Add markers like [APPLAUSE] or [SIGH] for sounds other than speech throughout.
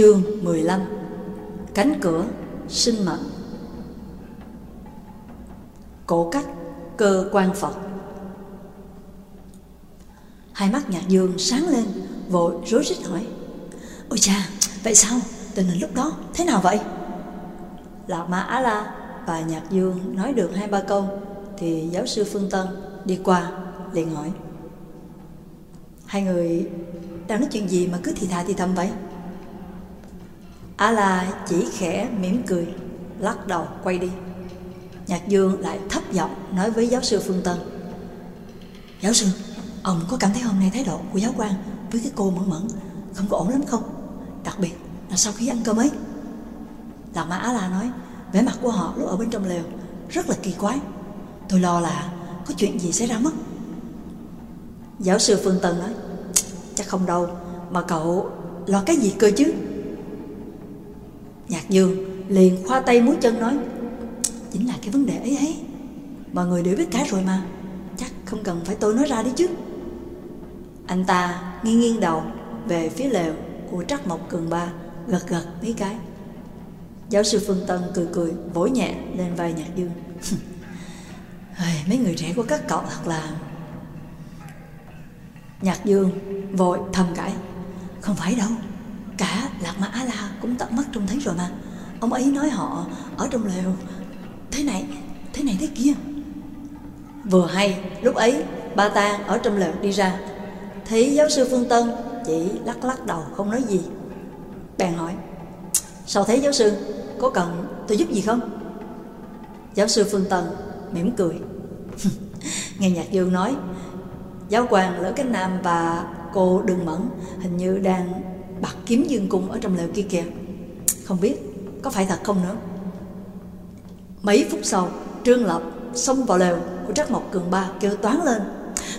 Chương 15 Cánh cửa sinh mệnh Cổ cách cơ quan Phật Hai mắt nhạc dương sáng lên Vội rối rít hỏi Ôi cha, vậy sao? Tình hình lúc đó thế nào vậy? Lạc Ma Á La và Nhạc Dương nói được hai ba câu Thì giáo sư Phương Tân đi qua liền hỏi Hai người đang nói chuyện gì mà cứ thì thà thì thầm vậy? Á La chỉ khẽ mỉm cười, lắc đầu quay đi. Nhạc Dương lại thấp giọng nói với giáo sư Phương Tân. Giáo sư, ông có cảm thấy hôm nay thái độ của giáo quan với cái cô mẫn mẫn không có ổn lắm không? Đặc biệt là sau khi ăn cơm ấy. Lạc Mã Á La nói, vẻ mặt của họ lúc ở bên trong lều rất là kỳ quái. Tôi lo là có chuyện gì xảy ra mất. Giáo sư Phương Tân nói, chắc không đâu, mà cậu lo cái gì cơ chứ? Nhạc Dương liền khoa tay múi chân nói, Chính là cái vấn đề ấy ấy. Mọi người đều biết cả rồi mà. Chắc không cần phải tôi nói ra đi chứ. Anh ta nghiêng nghiêng đầu Về phía lều của Trắc Mộc Cường Ba, Gật gật mấy cái. Giáo sư Phương Tân cười cười, Vỗ nhẹ lên vai Nhạc Dương [LAUGHS] Mấy người trẻ của các cậu thật là Nhạc Dương vội thầm cãi, Không phải đâu. Cả Lạc Ma Á La cũng tận mắt trông thấy rồi mà. Ông ấy nói họ ở trong lều Thế này, thế này thế kia. Vừa hay lúc ấy ba ta ở trong lều đi ra. Thấy giáo sư Phương Tân chỉ lắc lắc đầu không nói gì. Bèn hỏi Sao thế giáo sư Có cần tôi giúp gì không? Giáo sư Phương Tân mỉm cười. [LAUGHS] Nghe Nhạc Dương nói Giáo quan Lỡ Cánh Nam và cô Đừng Mẫn Hình như đang bạc kiếm dương cung ở trong lều kia kìa. Không biết có phải thật không nữa. Mấy phút sau Trương Lập xông vào lều của Trắc Mộc Cường Ba kêu toán lên.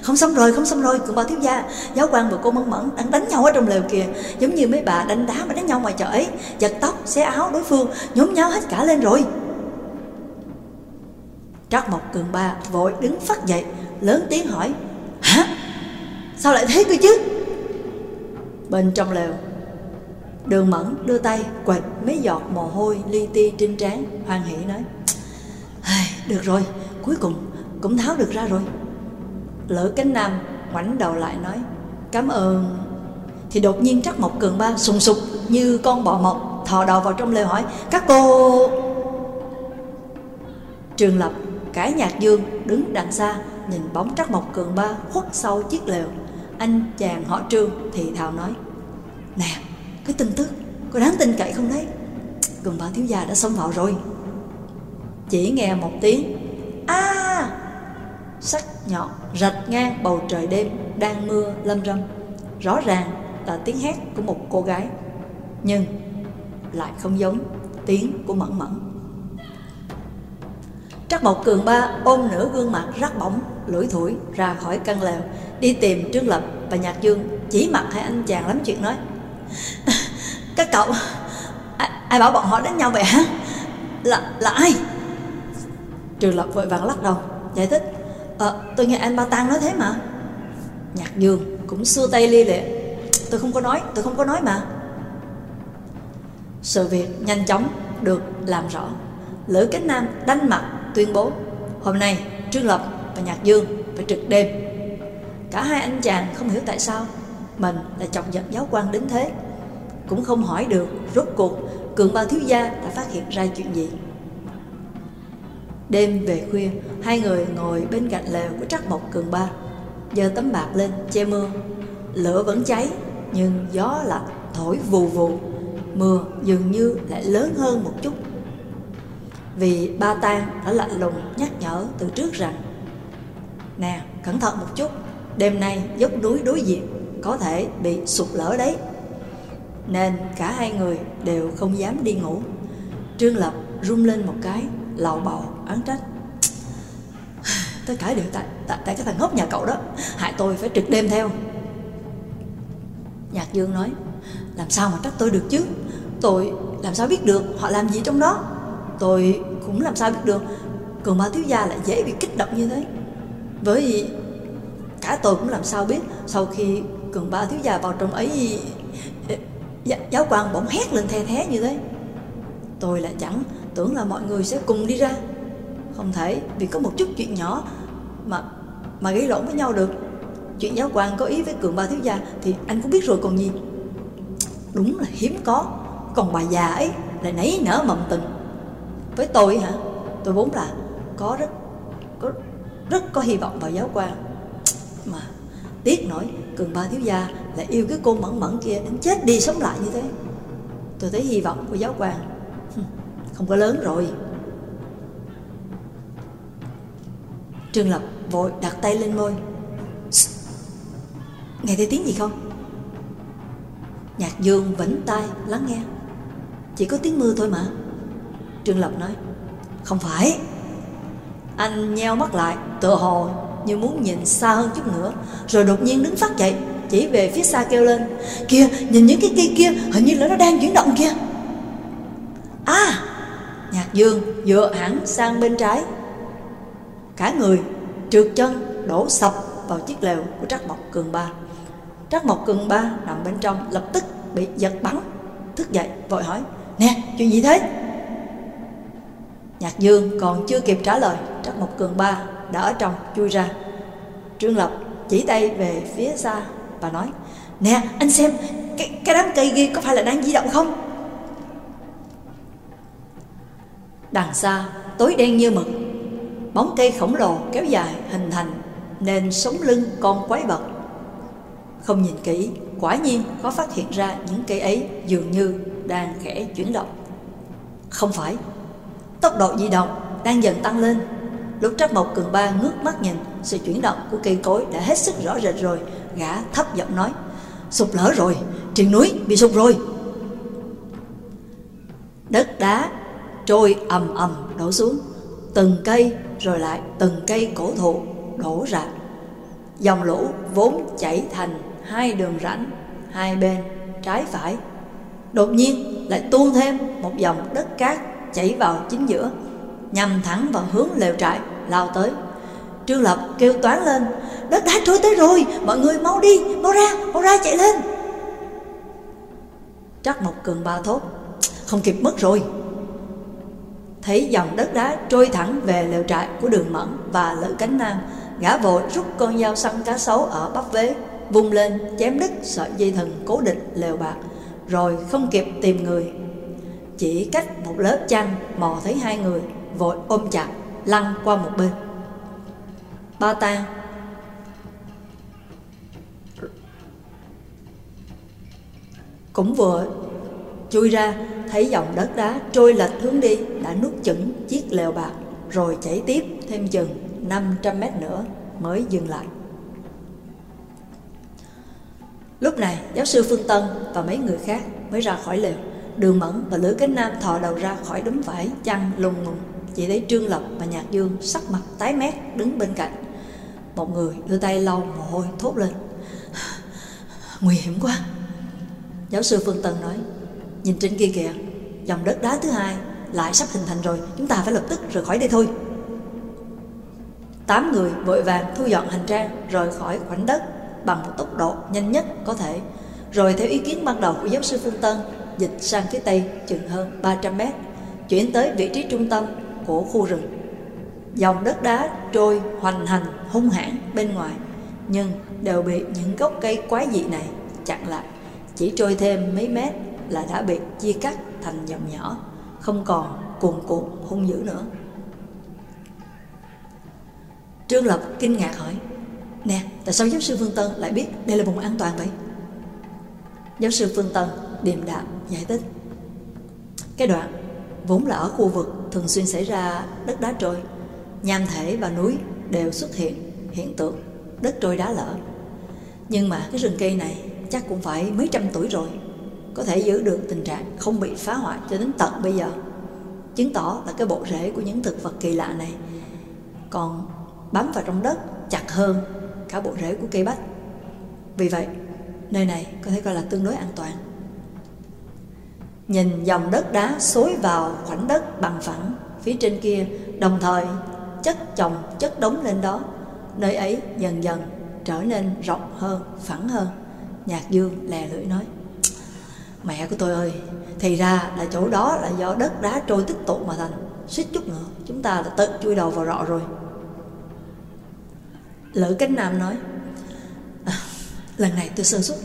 Không xong rồi, không xong rồi, cường ba thiếu gia Giáo quan và cô Mẫn Mẫn đang đánh nhau ở trong lều kìa. Giống như mấy bà đánh đá mà đánh nhau ngoài chợ ấy. Giật tóc, xé áo đối phương Nhốn nháo hết cả lên rồi. Trắc Mộc Cường Ba vội đứng phát dậy Lớn tiếng hỏi Hả? Sao lại thế cơ chứ? Bên trong lều Đường Mẫn đưa tay quệt mấy giọt mồ hôi li ti trên trán Hoan hỷ nói Được rồi, cuối cùng cũng tháo được ra rồi. Lỡ cánh nam ngoảnh đầu lại nói Cảm ơn. Thì đột nhiên trắc một cường ba sùng sục như con bọ mọc Thò đầu vào trong lều hỏi Các cô! Trường Lập Cải nhạc dương đứng đằng xa Nhìn bóng trắc mộc cường ba khuất sau chiếc lều. Anh chàng họ trương thì thào nói Nè cái tin tức có đáng tin cậy không đấy? Gần bà thiếu gia đã xông vào rồi. Chỉ nghe một tiếng a Sắc nhọn rạch ngang bầu trời đêm Đang mưa lâm râm. Rõ ràng là tiếng hét của một cô gái Nhưng lại không giống tiếng của mẫn mẫn. Trắc Mộc Cường Ba ôm nửa gương mặt rác bỏng, lưỡi thủi ra khỏi căn lều, đi tìm Trương Lập và Nhạc Dương, chỉ mặt hai anh chàng lắm chuyện nói. Các cậu ai, ai bảo bọn họ đánh nhau vậy hả? Là, là ai? Trường Lập vội vàng lắc đầu Giải thích. Ờ tôi nghe anh Ba Tăng nói thế mà. Nhạc Dương cũng xua tay lia lịa Tôi không có nói Tôi không có nói mà. Sự việc nhanh chóng được làm rõ. Lữ Cánh Nam đánh mặt tuyên bố Hôm nay Trương Lập và Nhạc Dương phải trực đêm. Cả hai anh chàng không hiểu tại sao mình là chọc giật giáo quan đến thế. Cũng không hỏi được, rốt cuộc, cường bao thiếu gia đã phát hiện ra chuyện gì. Đêm về khuya, hai người ngồi bên cạnh lều của trắc mộc cường ba, giơ tấm bạc lên che mưa. Lửa vẫn cháy, nhưng gió lạnh thổi vù vù. Mưa dường như lại lớn hơn một chút. Vì ba tang đã lạnh lùng nhắc nhở từ trước rằng, nè, cẩn thận một chút, đêm nay dốc núi đối diện có thể bị sụt lở đấy. Nên cả hai người đều không dám đi ngủ. Trương Lập rung lên một cái lầu bầu oán trách. [SIGHS] Tất cả đều tại, tại, tại cái thằng ngốc nhà cậu đó. Hại tôi phải trực đêm theo. Nhạc Dương nói Làm sao mà trách tôi được chứ? Tôi làm sao biết được họ làm gì trong đó? Tôi cũng làm sao biết được Cường ba thiếu gia lại dễ bị kích động như thế. Với cả tôi cũng làm sao biết Sau khi cường ba thiếu gia vào trong ấy Giáo quan bỗng hét lên the thé như thế. Tôi là chẳng tưởng là mọi người sẽ cùng đi ra. Không thể, vì có một chút chuyện nhỏ Mà mà gây lộn với nhau được. Chuyện giáo quan có ý với cường ba thiếu gia Thì anh cũng biết rồi còn gì. Đúng là hiếm có, Còn bà già ấy lại nảy nở mầm tình. Với tôi hả? Tôi vốn là có rất có rất có hy vọng vào giáo quan. Mà tiếc nổi Cường ba thiếu gia lại yêu cái cô mẫn mẫn kia Đến chết đi sống lại như thế. Tôi thấy hy vọng của giáo quan Không có lớn rồi. Trương Lập vội đặt tay lên môi. Nghe thấy tiếng gì không? Nhạc dương vĩnh tai lắng nghe. Chỉ có tiếng mưa thôi mà. Trương Lập nói, Không phải. Anh nheo mắt lại, Tựa hồ như muốn nhìn xa hơn chút nữa. Rồi đột nhiên đứng phát dậy, Chỉ về phía xa kêu lên, Kìa, nhìn những cái cây kia, Hình như là nó đang chuyển động kia À! Nhạc dương dựa hẳn sang bên trái. Cả người trượt chân, đổ sập vào chiếc lều của Trác Mộc Cường Ba. Trác Mộc Cường Ba nằm bên trong, lập tức bị giật bắn, Thức dậy, vội hỏi, Nè, chuyện gì thế? Nhạc Dương còn chưa kịp trả lời Trắc Mộc Cường Ba đã ở trong chui ra. Trương Lập chỉ tay về phía xa và nói Nè anh xem cái, cái đám cây kia có phải là đang di động không? Đằng xa tối đen như mực Bóng cây khổng lồ kéo dài hình thành Nên sống lưng con quái vật. Không nhìn kỹ Quả nhiên có phát hiện ra những cây ấy dường như đang khẽ chuyển động. Không phải Tốc độ di động đang dần tăng lên. Lúc Trắc Mộc Cường Ba ngước mắt nhìn Sự chuyển động của cây cối đã hết sức rõ rệt rồi Gã thấp giọng nói Sụp lở rồi, triền núi bị sụp rồi. Đất đá trôi ầm ầm đổ xuống Từng cây rồi lại từng cây cổ thụ đổ rạp Dòng lũ vốn chảy thành hai đường rãnh Hai bên trái phải. Đột nhiên lại tuôn thêm một dòng đất cát chảy vào chính giữa Nhằm thẳng vào hướng lều trại lao tới. Trương Lập kêu toán lên, Đất đá trôi tới rồi, Mọi người mau đi, Mau ra Mau ra chạy lên. Trắc một cường ba thốt, Không kịp mất rồi. Thấy dòng đất đá trôi thẳng về lều trại của đường mẫn và lữ cánh nam Gã vội rút con dao săn cá sấu ở bắp vế, Vung lên chém đứt sợi dây thừng cố định lều bạc, Rồi không kịp tìm người. Chỉ cách một lớp chăn mò thấy hai người, Vội ôm chặt lăn qua một bên Ba tan Cũng vừa chui ra, thấy dòng đất đá trôi lệch hướng đi, đã nuốt chửng chiếc lều bạc, rồi chảy tiếp thêm chừng 500 mét nữa mới dừng lại. Lúc này, giáo sư Phương Tân và mấy người khác mới ra khỏi lều. Đường Mẫn và Lữ Cánh Nam thò đầu ra khỏi đống vải chăn lùng ngùng. Chỉ thấy Trương Lập và Nhạc Dương sắc mặt tái mét đứng bên cạnh. Một người đưa tay lau mồ hôi thốt lên. [SIGHS] Nguy hiểm quá. Giáo sư Phương Tân nói, Nhìn trên kia kìa, Dòng đất đá thứ hai lại sắp hình thành rồi, Chúng ta phải lập tức rời khỏi đây thôi Tám người vội vàng thu dọn hành trang, Rời khỏi khoảnh đất Bằng một tốc độ nhanh nhất có thể Rồi theo ý kiến ban đầu của giáo sư Phương Tân, Dịch sang phía tây chừng hơn 300 mét, Chuyển tới vị trí trung tâm của khu rừng Dòng đất đá trôi hoành hành hung hãn bên ngoài Nhưng đều bị những gốc cây quái dị này chặn lại Chỉ trôi thêm mấy mét là đã bị chia cắt thành dòng nhỏ, không còn cuồn cuộn hung dữ nữa. Trương Lập kinh ngạc hỏi, Nè, tại sao giáo sư Phương Tân lại biết đây là vùng an toàn vậy? Giáo sư Phương Tân điềm đạm giải thích. Cái đoạn vốn là ở khu vực thường xuyên xảy ra đất đá trôi, nham thể và núi đều xuất hiện hiện tượng đất trôi đá lở. Nhưng mà cái rừng cây này chắc cũng phải mấy trăm tuổi rồi có thể giữ được tình trạng không bị phá hoại cho đến tận bây giờ. Chứng tỏ là cái bộ rễ của những thực vật kỳ lạ này còn bám vào trong đất chặt hơn cả bộ rễ của cây bách. Vì vậy nơi này có thể coi là tương đối an toàn nhìn dòng đất đá xối vào khoảnh đất bằng phẳng phía trên kia đồng thời chất chồng chất đống lên đó nơi ấy dần dần trở nên rộng hơn phẳng hơn. Nhạc dương lè lưỡi nói Mẹ của tôi ơi Thì ra là chỗ đó là do đất đá trôi tích tụ mà thành. Suýt chút nữa Chúng ta đã tự chui đầu vào rọ rồi. Lữ Cánh Nam nói à, Lần này tôi sơ suất.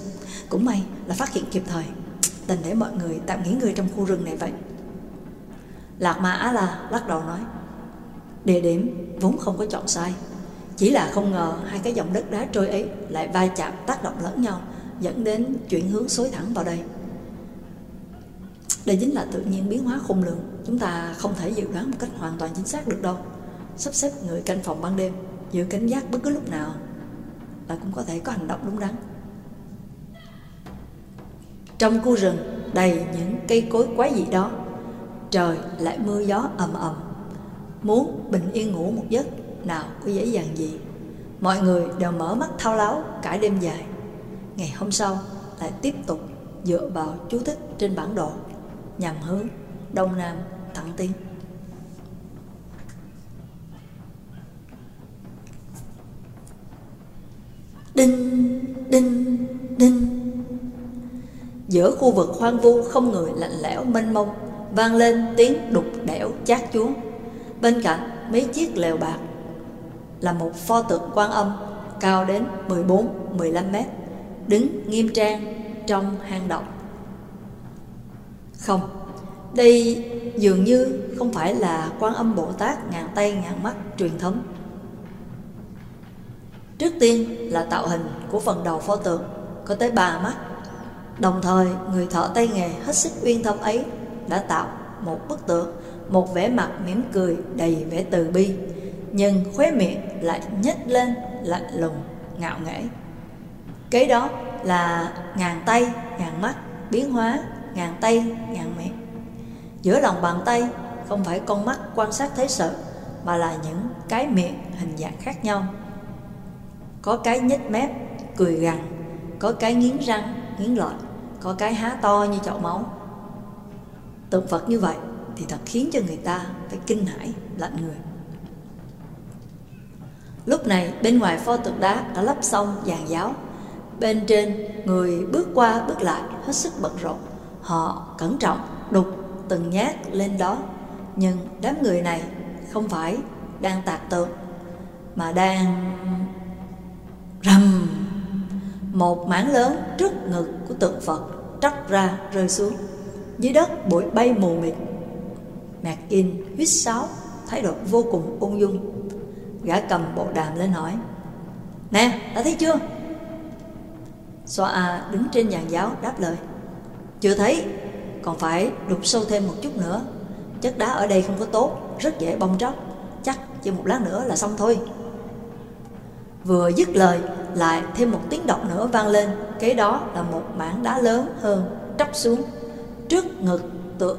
Cũng may là phát hiện kịp thời. Đành để mọi người tạm nghỉ ngơi trong khu rừng này vậy? Lạc Ma Á La lắc đầu nói, Địa điểm vốn không có chọn sai. Chỉ là không ngờ hai cái dòng đất đá trôi ấy Lại va chạm tác động lẫn nhau, Dẫn đến chuyển hướng xối thẳng vào đây. Đây chính là tự nhiên biến hóa khung lường. Chúng ta không thể dự đoán một cách hoàn toàn chính xác được đâu. Sắp xếp người canh phòng ban đêm, Giữ cảnh giác bất cứ lúc nào Là cũng có thể có hành động đúng đắn. Trong khu rừng đầy những cây cối quái dị đó. Trời lại mưa gió ầm ầm. Muốn bình yên ngủ một giấc Nào có dễ dàng gì. Mọi người đều mở mắt thao láo cả đêm dài. Ngày hôm sau lại tiếp tục dựa vào chú thích trên bản đồ Nhằm hướng Đông Nam thẳng tiến. Đinh, đinh, đinh. Giữa khu vực hoang vu không người lạnh lẽo mênh mông, Vang lên tiếng đục đẽo chát chúa. Bên cạnh mấy chiếc lều bạc Là một pho tượng quan âm, Cao đến 14-15 mét, Đứng nghiêm trang trong hang động. Không, Đây dường như không phải là quan âm Bồ Tát ngàn tay ngàn mắt truyền thống. Trước tiên là tạo hình của phần đầu pho tượng, Có tới ba mắt. Đồng thời người thợ tay nghề hết sức uyên thâm ấy Đã tạo một bức tượng Một vẻ mặt mỉm cười đầy vẻ từ bi Nhưng khóe miệng lại nhếch lên lạnh lùng ngạo nghễ. Kế đó là ngàn tay ngàn mắt biến hóa ngàn tay ngàn miệng. Giữa lòng bàn tay không phải con mắt quan sát thế sự Mà là những cái miệng hình dạng khác nhau. Có cái nhếch mép, cười gằn Có cái nghiến răng, nghiến lợi. Có cái há to như chậu máu. Tượng Phật như vậy Thì thật khiến cho người ta phải kinh hãi, lạnh người. Lúc này bên ngoài pho tượng đá đã lắp xong dàn giáo. Bên trên người bước qua bước lại hết sức bận rộn. Họ cẩn trọng đục từng nhát lên đó. Nhưng đám người này không phải đang tạc tượng Mà đang Rầm. Một mảng lớn trước ngực của tượng Phật tróc ra rơi xuống. Dưới đất bụi bay mù mịt. Mạc In huyết sáo Thái độ vô cùng ung dung. Gã cầm bộ đàm lên hỏi Nè, đã thấy chưa? Xoa A đứng trên giàn giáo đáp lời Chưa thấy Còn phải đục sâu thêm một chút nữa. Chất đá ở đây không có tốt Rất dễ bong tróc. Chắc chỉ một lát nữa là xong thôi. Vừa dứt lời lại thêm một tiếng động nữa vang lên. Kế đó là một mảng đá lớn hơn tróc xuống. Trước ngực tượng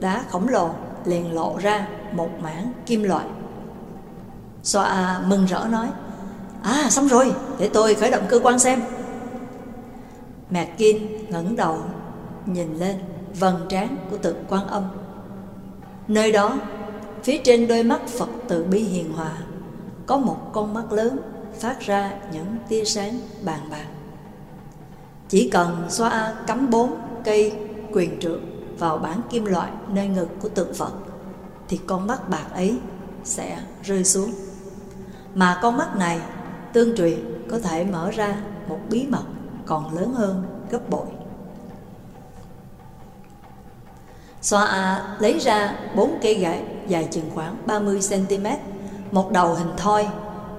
đá khổng lồ liền lộ ra một mảng kim loại. Xoa mừng rỡ nói À xong rồi, để tôi khởi động cơ quan xem. Mạc Kim ngẩng đầu nhìn lên vầng trán của tượng quan âm. Nơi đó, phía trên đôi mắt Phật từ bi hiền hòa Có một con mắt lớn phát ra những tia sáng bàn bạc. Chỉ cần xoa cắm bốn cây quyền trượng vào bản kim loại nơi ngực của tượng Phật thì con mắt bạc ấy sẽ rơi xuống. Mà con mắt này tương truyền có thể mở ra một bí mật còn lớn hơn gấp bội. Xoa A lấy ra bốn cây gậy dài chừng khoảng 30cm, một đầu hình thoi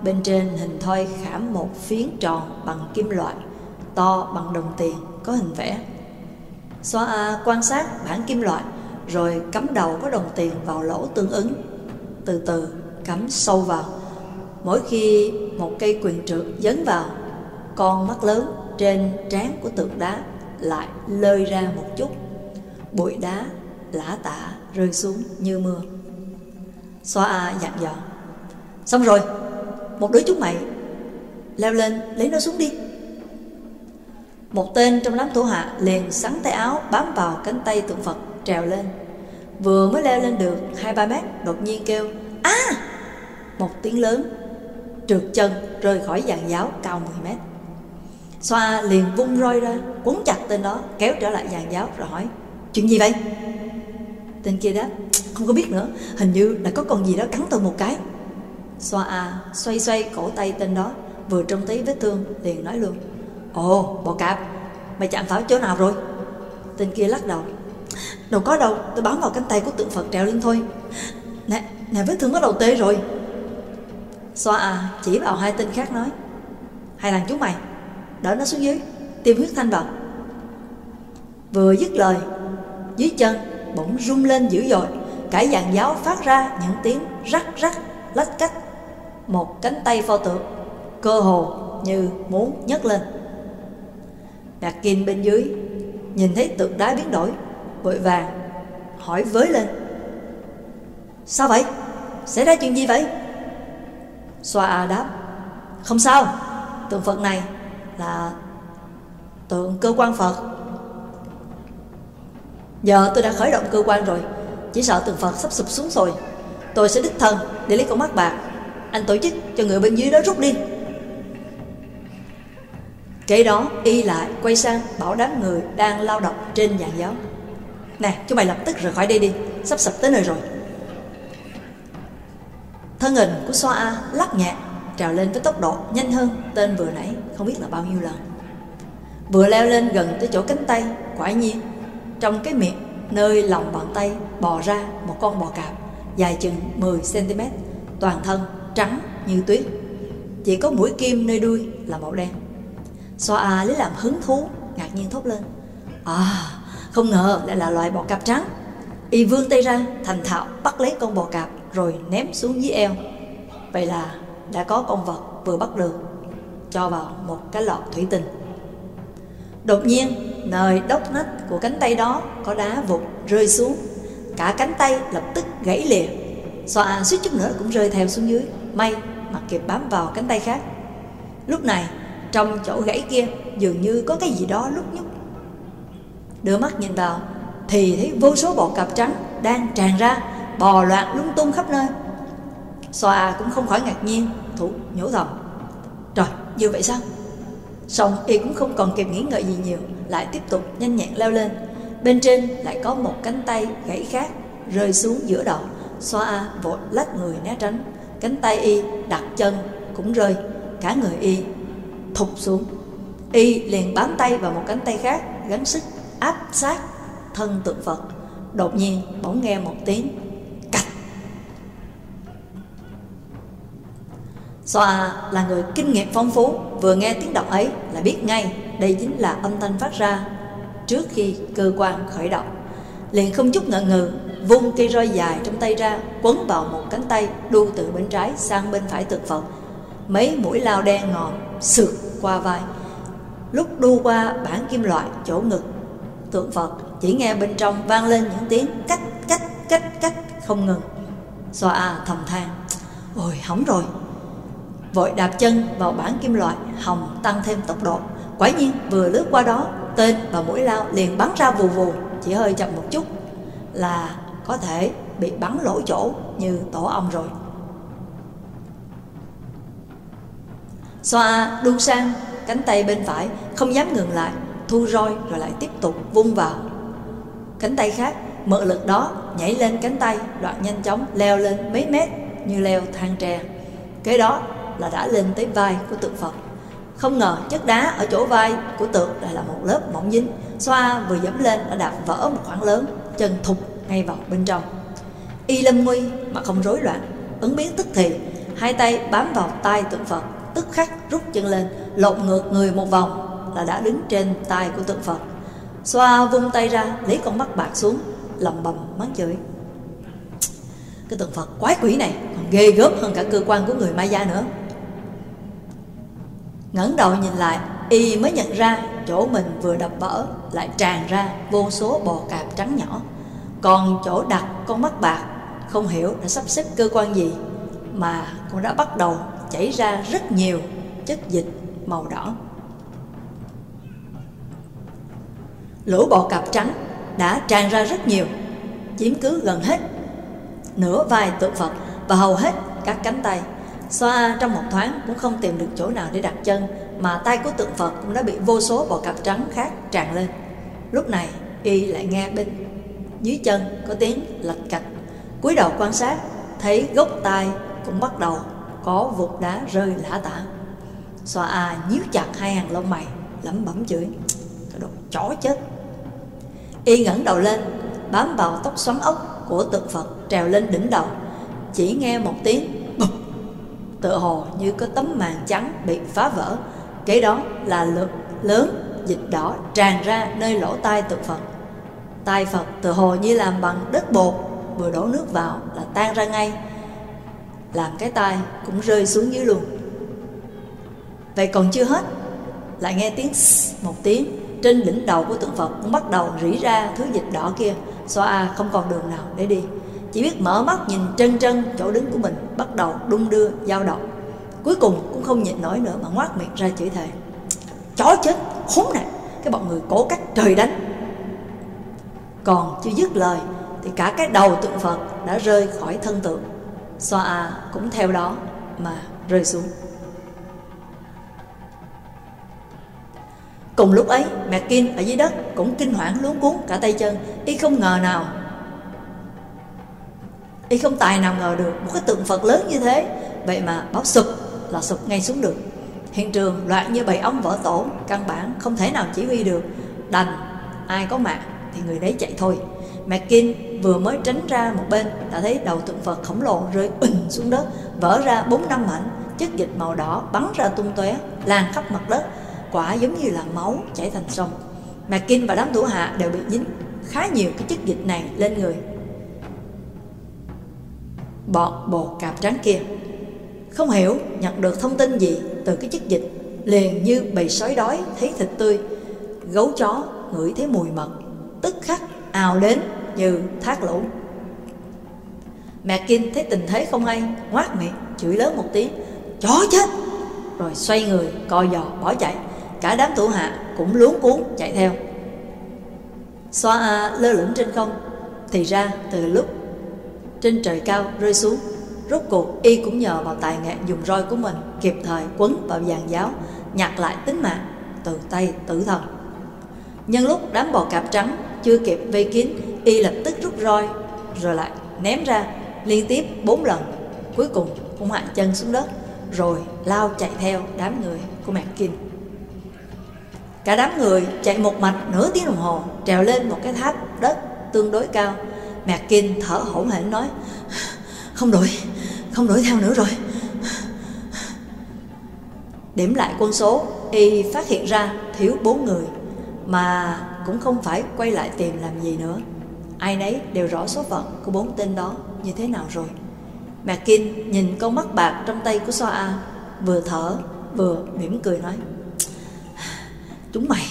Bên trên hình thoi khảm một phiến tròn bằng kim loại, To bằng đồng tiền, có hình vẽ. Xóa A quan sát bản kim loại, Rồi cắm đầu có đồng tiền vào lỗ tương ứng. Từ từ, cắm sâu vào. Mỗi khi một cây quyền trượng dấn vào, Con mắt lớn trên trán của tượng đá lại lơi ra một chút. Bụi đá lã tả rơi xuống như mưa. Xoa A dặn dò. Xong rồi một đứa chúng mày. Leo lên, lấy nó xuống đi. Một tên trong đám thủ hạ liền sắn tay áo bám vào cánh tay tượng Phật, trèo lên. Vừa mới leo lên được hai ba mét, đột nhiên kêu, a! Một tiếng lớn, trượt chân rơi khỏi dàn giáo cao 10 mét. Xoa liền vung roi ra, Quấn chặt tên đó, Kéo trở lại dàn giáo rồi hỏi, Chuyện gì vậy? Tên kia đáp, Không có biết nữa, Hình như đã có con gì đó cắn tôi một cái. Xoa à, xoay xoay cổ tay tên đó Vừa trông thấy vết thương liền nói luôn. Ồ bò cạp Mày chạm pháo chỗ nào rồi? Tên kia lắc đầu. Đâu có đâu Tôi bám vào cánh tay của tượng Phật trèo lên thôi. Nè, nè vết thương bắt đầu tê rồi. Xoa à, chỉ vào hai tên khác nói. Hai thằng chúng mày Đỡ nó xuống dưới Tiêm huyết thanh vào. Vừa dứt lời Dưới chân bỗng rung lên dữ dội. Cả dàn giáo phát ra những tiếng rắc rắc lách cách. Một cánh tay pho tượng, Cơ hồ như muốn nhấc lên. Đạt Kim bên dưới Nhìn thấy tượng đá biến đổi, Vội vàng hỏi với lên. Sao vậy? Xảy ra chuyện gì vậy? Xoa A đáp. Không sao, Tượng Phật này là tượng cơ quan Phật. Giờ tôi đã khởi động cơ quan rồi, Chỉ sợ tượng Phật sắp sụp xuống rồi. Tôi sẽ đích thân để lấy con mắt bạc anh tổ chức cho người bên dưới đó rút đi. Kế đó y lại quay sang bảo đám người đang lao động trên giàn giáo. Nè, chúng mày lập tức rời khỏi đây đi, Sắp sập tới nơi rồi. Thân hình của Xoa A lắc nhẹ Trèo lên với tốc độ nhanh hơn tên vừa nãy Không biết là bao nhiêu lần. Vừa leo lên gần tới chỗ cánh tay, Quả nhiên, Trong cái miệng, Nơi lòng bàn tay bò ra một con bò cạp, Dài chừng 10cm Toàn thân trắng như tuyết. Chỉ có mũi kim nơi đuôi là màu đen. Xoa A lấy làm hứng thú, Ngạc nhiên thốt lên. À không ngờ lại là loài bò cạp trắng. Y vươn tay ra, thành thạo, bắt lấy con bò cạp, Rồi ném xuống dưới eo. Vậy là đã có con vật vừa bắt được, Cho vào một cái lọ thủy tinh. Đột nhiên, nơi đốc nách của cánh tay đó Có đá vụt rơi xuống. Cả cánh tay lập tức gãy lìa. Xoa suýt chút nữa cũng rơi theo xuống dưới. May mà kịp bám vào cánh tay khác. Lúc này, trong chỗ gãy kia dường như có cái gì đó lúc nhúc. Đưa mắt nhìn vào, Thì thấy vô số bọ cạp trắng đang tràn ra, Bò loạn lung tung khắp nơi. Xoa cũng không khỏi ngạc nhiên, Thủ nhổ thầm. Trời, như vậy sao? Xong y cũng không còn kịp nghĩ ngợi gì nhiều, Lại tiếp tục nhanh nhẹn leo lên. Bên trên lại có một cánh tay gãy khác Rơi xuống giữa đầu. Xoa vội lách người né tránh. Cánh tay y đặt chân cũng rơi, Cả người y thụt xuống. Y liền bám tay vào một cánh tay khác Gắn sức áp sát thân tượng Phật. Đột nhiên bỗng nghe một tiếng cạch. Xoa là người kinh nghiệm phong phú, Vừa nghe tiếng động ấy là biết ngay Đây chính là âm thanh phát ra Trước khi cơ quan khởi động. Liền không chút ngần ngừ Vung cây roi dài trong tay ra, Quấn vào một cánh tay Đu từ bên trái sang bên phải tượng Phật Mấy mũi lao đen ngòm, Sượt qua vai. Lúc đu qua bản kim loại chỗ ngực, Tượng Phật chỉ nghe bên trong vang lên những tiếng cách cách cách cách không ngừng. Xoa à thầm than, Ôi, hỏng rồi. Vội đạp chân vào bản kim loại, Hồng tăng thêm tốc độ. Quả nhiên, vừa lướt qua đó, Tên và mũi lao liền bắn ra vù vù, Chỉ hơi chậm một chút. Là có thể bị bắn lỗ chỗ Như tổ ong rồi. Xoa đu sang, cánh tay bên phải Không dám ngừng lại, Thu roi rồi lại tiếp tục vung vào. Cánh tay khác mượn lực đó, Nhảy lên cánh tay Đoạn nhanh chóng leo lên mấy mét Như leo thang tre. Kế đó là đã lên tới vai của tượng Phật. Không ngờ chất đá ở chỗ vai của tượng lại là một lớp mỏng dính. Xoa vừa dẫm lên đã đạp vỡ một khoảng lớn, Chân thục ngay vào bên trong. Y lâm nguy mà không rối loạn Ứng biến tức thì, Hai tay bám vào tay tượng Phật, Tức khắc rút chân lên, Lộn ngược người một vòng Là đã đứng trên tay của tượng Phật. Xoa vung tay ra, Lấy con mắt bạc xuống, lầm bầm mắng chửi. Cái tượng Phật quái quỷ này Còn ghê gớm hơn cả cơ quan của người Maya nữa. Ngẩng đầu nhìn lại, Y mới nhận ra chỗ mình vừa đập vỡ Lại tràn ra vô số bò cạp trắng nhỏ. Còn chỗ đặt con mắt bạc, Không hiểu đã sắp xếp cơ quan gì, Mà cũng đã bắt đầu chảy ra rất nhiều chất dịch màu đỏ. Lỗ bò cạp trắng đã tràn ra rất nhiều, Chiếm cứ gần hết. Nửa vai tượng Phật và hầu hết các cánh tay, Xoa trong một thoáng cũng không tìm được chỗ nào để đặt chân, Mà tay của tượng Phật cũng đã bị vô số bọ cạp trắng khác tràn lên. Lúc này y lại nghe bên dưới chân có tiếng lạch cạch. Cúi đầu quan sát, thấy gốc tai cũng bắt đầu có vụt đá rơi lã tả. Xoa a nhíu chặt hai hàng lông mày, lẩm bẩm chửi, cái đồ chó chết. Y ngẩng đầu lên, bám vào tóc xoắn ốc của tượng phật trèo lên đỉnh đầu, chỉ nghe một tiếng bụp. Tựa hồ như có tấm màn trắng bị phá vỡ, kế đó là lực lớn dịch đỏ tràn ra nơi lỗ tai tượng phật. Tay phật từ hồ như làm bằng đất bột vừa đổ nước vào là tan ra ngay. Làm cái tay cũng rơi xuống dưới luôn. Vậy còn chưa hết, lại nghe tiếng một tiếng, trên đỉnh đầu của tượng phật cũng bắt đầu rỉ ra thứ dịch đỏ kia. Xoa a, không còn đường nào để đi. Chỉ biết mở mắt nhìn chân chân chỗ đứng của mình, bắt đầu đung đưa, dao động. Cuối cùng cũng không nhịn nổi nữa mà ngoác miệng ra chửi thề. Chó chết, khốn nạn. Cái bọn người cố cách trời đánh còn chưa dứt lời, thì cả cái đầu tượng phật đã rơi khỏi thân tượng. Xoa a cũng theo đó mà rơi xuống. Cùng lúc ấy, mẹ kim ở dưới đất cũng kinh hoảng luống cuốn cả tay chân. Y không ngờ nào, y không tài nào ngờ được một cái tượng phật lớn như thế. Vậy mà báo sụp là sụp ngay xuống được. Hiện trường loạn như bầy ong vỡ tổ, căn bản không thể nào chỉ huy được. Đành ai có mạng thì người đấy chạy thôi McKin vừa mới tránh ra một bên đã thấy đầu tượng Phật khổng lồ rơi ùn xuống đất, vỡ ra bốn năm mảnh, chất dịch màu đỏ bắn ra tung tóe, lan khắp mặt đất, quả giống như là máu chảy thành sông. McKin và đám thủ hạ đều bị dính khá nhiều cái chất dịch này lên người. Bọn bồ cạp trắng kia không hiểu nhận được thông tin gì từ cái chất dịch liền như bầy sói đói thấy thịt tươi gấu chó ngửi thấy mùi mật tức khắc ào đến như thác lũ. Mẹ Kim thấy tình thế không hay, ngoác miệng, chửi lớn một tiếng, chó chết! Rồi xoay người, co giò, bỏ chạy. Cả đám thủ hạ cũng luống cuốn chạy theo. Xoa a lơ lửng trên không, thì ra từ lúc trên trời cao rơi xuống, rốt cuộc y cũng nhờ vào tài nghệ dùng roi của mình kịp thời quấn vào giàn giáo, nhặt lại tính mạng từ tay tử thần. Nhân lúc đám bò cạp trắng chưa kịp vây kín, y lập tức rút roi, rồi lại ném ra, liên tiếp bốn lần. Cuối cùng cũng hạ chân xuống đất, rồi lao chạy theo đám người của mạc kim. Cả đám người chạy một mạch nửa tiếng đồng hồ, trèo lên một cái tháp đất tương đối cao. Mạc kim thở hổn hển nói, không đuổi không đuổi theo nữa rồi. Điểm lại quân số, y phát hiện ra thiếu bốn người, mà cũng không phải quay lại tìm làm gì nữa. Ai nấy đều rõ số phận của bốn tên đó như thế nào rồi. Mackin nhìn con mắt bạc trong tay của Soa vừa thở vừa mỉm cười nói chúng mày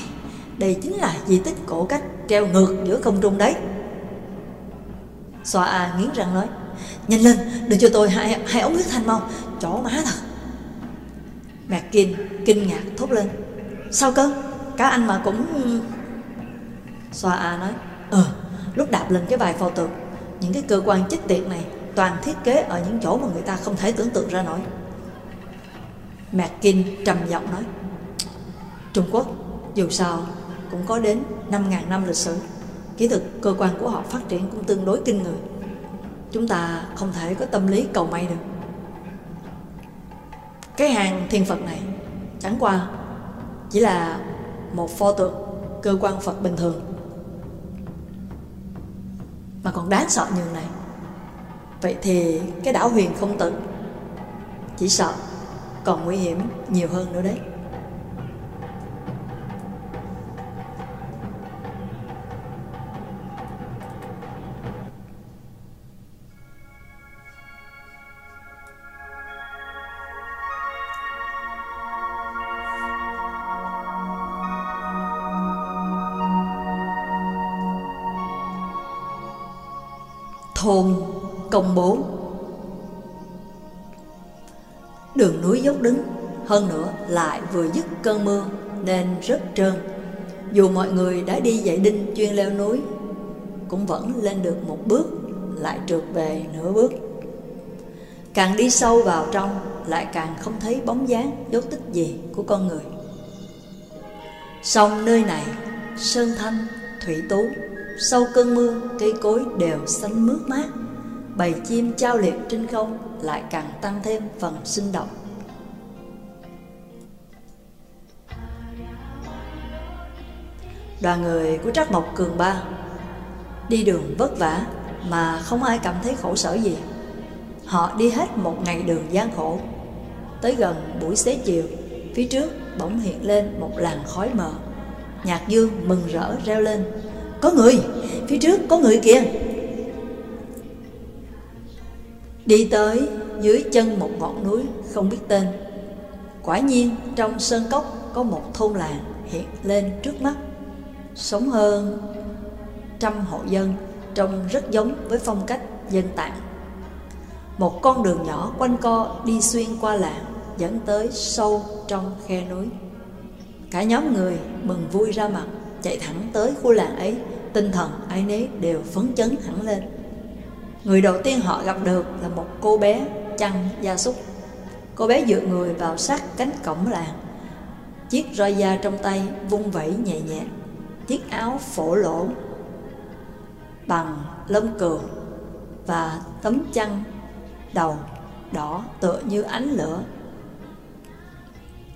đây chính là di tích cổ cách treo ngược giữa không trung đấy. Soa nghiến răng nói nhanh lên đừng cho tôi hai, hai ống huyết thanh mau chó má thật. Mackin kinh ngạc thốt lên sao cơ? Cả anh mà cũng Xoa A nói Ờ lúc đạp lên cái vài pho tượng Những cái cơ quan chích tiệt này Toàn thiết kế ở những chỗ mà người ta không thể tưởng tượng ra nổi. McKin trầm giọng nói, Trung Quốc, dù sao cũng có đến 5.000 năm lịch sử, Kỹ thuật cơ quan của họ phát triển cũng tương đối kinh người. Chúng ta không thể có tâm lý cầu may được. Cái hàng thiên Phật này, chẳng qua chỉ là một pho tượng cơ quan Phật bình thường mà còn đáng sợ như này. Vậy thì cái đảo huyền không tự chỉ sợ còn nguy hiểm nhiều hơn nữa đấy. Thôn công bố. Đường núi dốc đứng hơn nữa lại vừa dứt cơn mưa nên rất trơn. Dù mọi người đã đi dạy đinh chuyên leo núi cũng vẫn lên được một bước lại trượt về nửa bước. Càng đi sâu vào trong lại càng không thấy bóng dáng dấu tích gì của con người. Sông nơi này Sơn thanh, thủy tú. Sau cơn mưa, cây cối đều xanh mướt mát. Bầy chim trao liệt trên không Lại càng tăng thêm phần sinh động. Đoàn người của Trắc Mộc Cường Ba Đi đường vất vả Mà không ai cảm thấy khổ sở gì. Họ đi hết một ngày đường gian khổ. Tới gần buổi xế chiều, Phía trước bỗng hiện lên một làn khói mờ. Nhạc dương mừng rỡ reo lên. Có người, phía trước có người kìa. Đi tới dưới chân một ngọn núi không biết tên. Quả nhiên trong sơn cốc có một thôn làng hiện lên trước mắt. Sống hơn trăm hộ dân trông rất giống với phong cách dân tạng. Một con đường nhỏ quanh co đi xuyên qua làng dẫn tới sâu trong khe núi. Cả nhóm người mừng vui ra mặt. Chạy thẳng tới khu làng ấy, Tinh thần ai nấy đều phấn chấn hẳn lên. Người đầu tiên họ gặp được là một cô bé chăn gia súc. Cô bé dựa người vào sát cánh cổng làng. Chiếc roi da trong tay vung vẩy nhẹ nhẹ, Chiếc áo phổ lỗ bằng lông cừu Và tấm chăn đầu đỏ tựa như ánh lửa,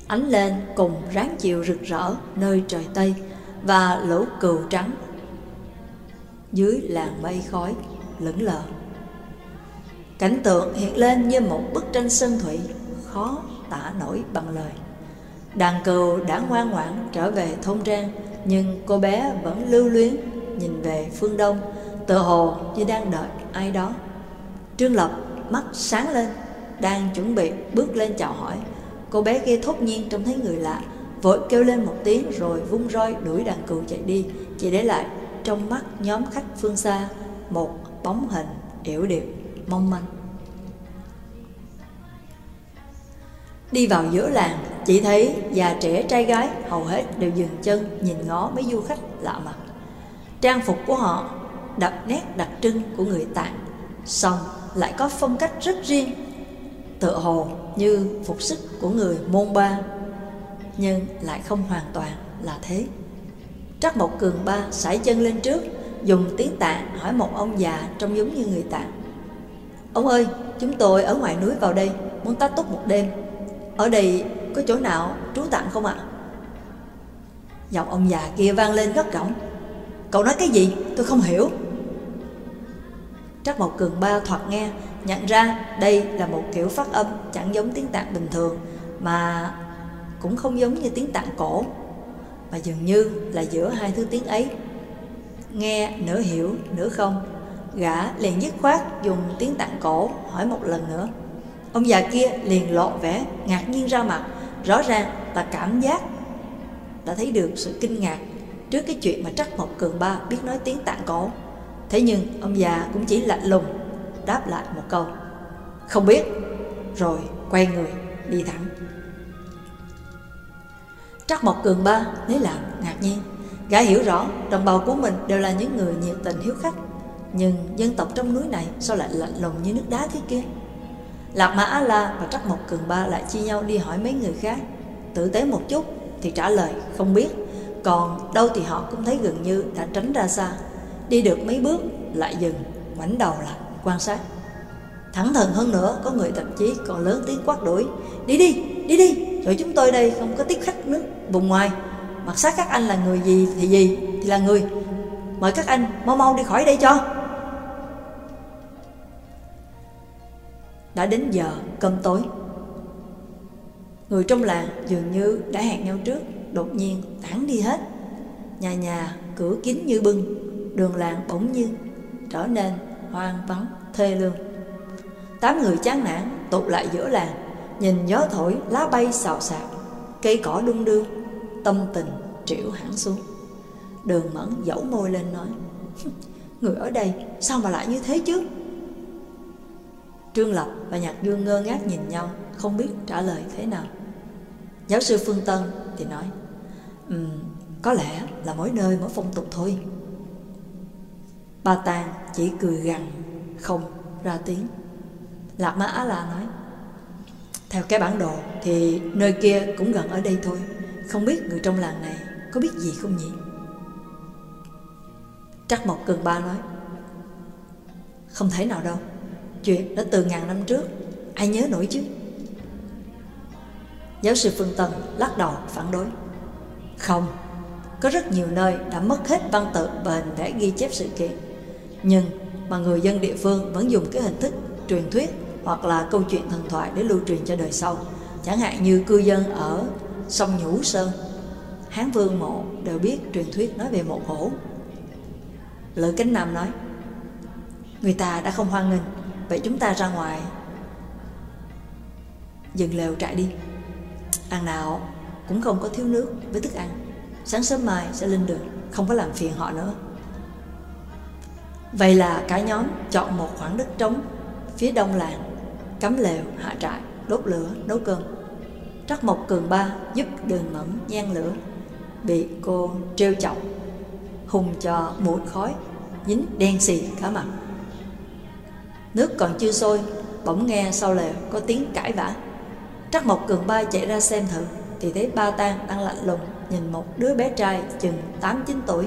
ánh lên cùng ráng chiều rực rỡ nơi trời Tây và lũ cừu trắng dưới làng mây khói, lững lờ. Cảnh tượng hiện lên như một bức tranh sơn thủy, khó tả nổi bằng lời. Đàn cừu đã ngoan ngoãn trở về thôn trang, nhưng cô bé vẫn lưu luyến nhìn về phương đông tự hồ như đang đợi ai đó. Trương Lập mắt sáng lên, đang chuẩn bị bước lên chào hỏi Cô bé kia thốt nhiên trông thấy người lạ Vội kêu lên một tiếng rồi vung roi đuổi đàn cừu chạy đi. Chỉ để lại trong mắt nhóm khách phương xa Một bóng hình yểu điệu mong manh. Đi vào giữa làng, Chỉ thấy già trẻ trai gái Hầu hết đều dừng chân nhìn ngó mấy du khách lạ mặt. Trang phục của họ đậm nét đặc trưng của người Tạng, song lại có phong cách rất riêng, Tựa hồ như phục sức của người môn ba. Nhưng lại không hoàn toàn là thế. Trắc Mộc cường ba sải chân lên trước Dùng tiếng tạng hỏi một ông già trông giống như người tạng. Ông ơi, chúng tôi ở ngoài núi vào đây Muốn tá túc một đêm. Ở đây có chỗ nào trú tạm không ạ? Giọng ông già kia vang lên gắt gỏng. Cậu nói cái gì? Tôi không hiểu. Trắc Mộc cường ba thoạt nghe nhận ra đây là một kiểu phát âm chẳng giống tiếng tạng bình thường mà cũng không giống như tiếng tạng cổ, mà dường như là giữa hai thứ tiếng ấy. Nghe, nửa hiểu, nửa không, gã liền dứt khoát dùng tiếng tạng cổ hỏi một lần nữa. Ông già kia liền lộ vẻ, ngạc nhiên ra mặt, rõ ràng là cảm giác đã thấy được sự kinh ngạc trước cái chuyện mà trắc một cường ba biết nói tiếng tạng cổ. Thế nhưng ông già cũng chỉ lạnh lùng, đáp lại một câu. Không biết. Rồi quay người, đi thẳng. Trắc Mộc Cường Ba lấy làm ngạc nhiên. Gã hiểu rõ đồng bào của mình đều là những người nhiệt tình hiếu khách Nhưng dân tộc trong núi này sao lại lạnh lùng như nước đá thế kia? Lạc Mã Á La và Trắc Mộc Cường Ba lại chia nhau đi hỏi mấy người khác. Tử tế một chút thì trả lời không biết. Còn đâu thì họ cũng thấy gần như đã tránh ra xa. Đi được mấy bước lại dừng ngoảnh đầu lại quan sát. Thẳng thừng hơn nữa có người thậm chí còn lớn tiếng quát đuổi Đi đi, đi đi, rồi chúng tôi đây không có tiếp khách nước vùng ngoài. Mặt sát các anh là người gì thì gì thì là người. Mời các anh mau mau đi khỏi đây cho. Đã đến giờ cơm tối. Người trong làng dường như đã hẹn nhau trước Đột nhiên tản đi hết. Nhà nhà cửa kín như bưng Đường làng bỗng nhiên trở nên hoang vắng, thê lương. Tám người chán nản tụ lại giữa làng, nhìn gió thổi, lá bay xào xạc, cây cỏ đung đưa, tâm tình triệu hẳn xuống. Đường mẫn dẫu môi lên nói, [LAUGHS] người ở đây sao mà lại như thế chứ? Trương Lập và Nhạc Dương ngơ ngác nhìn nhau, không biết trả lời thế nào. Giáo sư Phương Tân thì nói, um, có lẽ là mỗi nơi mỗi phong tục thôi. Bà Tàng chỉ cười gằn Không ra tiếng Lạc Mã Á La nói theo cái bản đồ thì nơi kia cũng gần ở đây thôi. Không biết người trong làng này có biết gì không nhỉ? Trắc Mộc Cường Ba nói, Không thể nào đâu. Chuyện đã từ ngàn năm trước, Ai nhớ nổi chứ? Giáo sư Phương Tần lắc đầu phản đối, Không, Có rất nhiều nơi đã mất hết văn tự và hình vẽ ghi chép sự kiện. Nhưng mà người dân địa phương vẫn dùng cái hình thức truyền thuyết hoặc là câu chuyện thần thoại để lưu truyền cho đời sau. Chẳng hạn như cư dân ở sông Nhũ Sơn, Hán Vương Mộ đều biết truyền thuyết nói về mộ cổ Lữ Cánh Nam nói, Người ta đã không hoan nghênh, Vậy chúng ta ra ngoài Dừng lều trại đi. Ăn nào cũng không có thiếu nước với thức ăn. Sáng sớm mai sẽ lên đường, Không có làm phiền họ nữa. Vậy là cả nhóm chọn một khoảng đất trống Phía đông làng. Cắm lều, hạ trại, đốt lửa, nấu cơm. Trắc Mộc Cường Ba giúp đường mẫn gian lửa Bị cô trêu chọc Hùng cho mùi khói Dính đen xì cả mặt. Nước còn chưa sôi Bỗng nghe sau lều có tiếng cãi vã. Trắc Mộc Cường Ba chạy ra xem thử Thì thấy ba tang đang lạnh lùng Nhìn một đứa bé trai chừng 8-9 tuổi.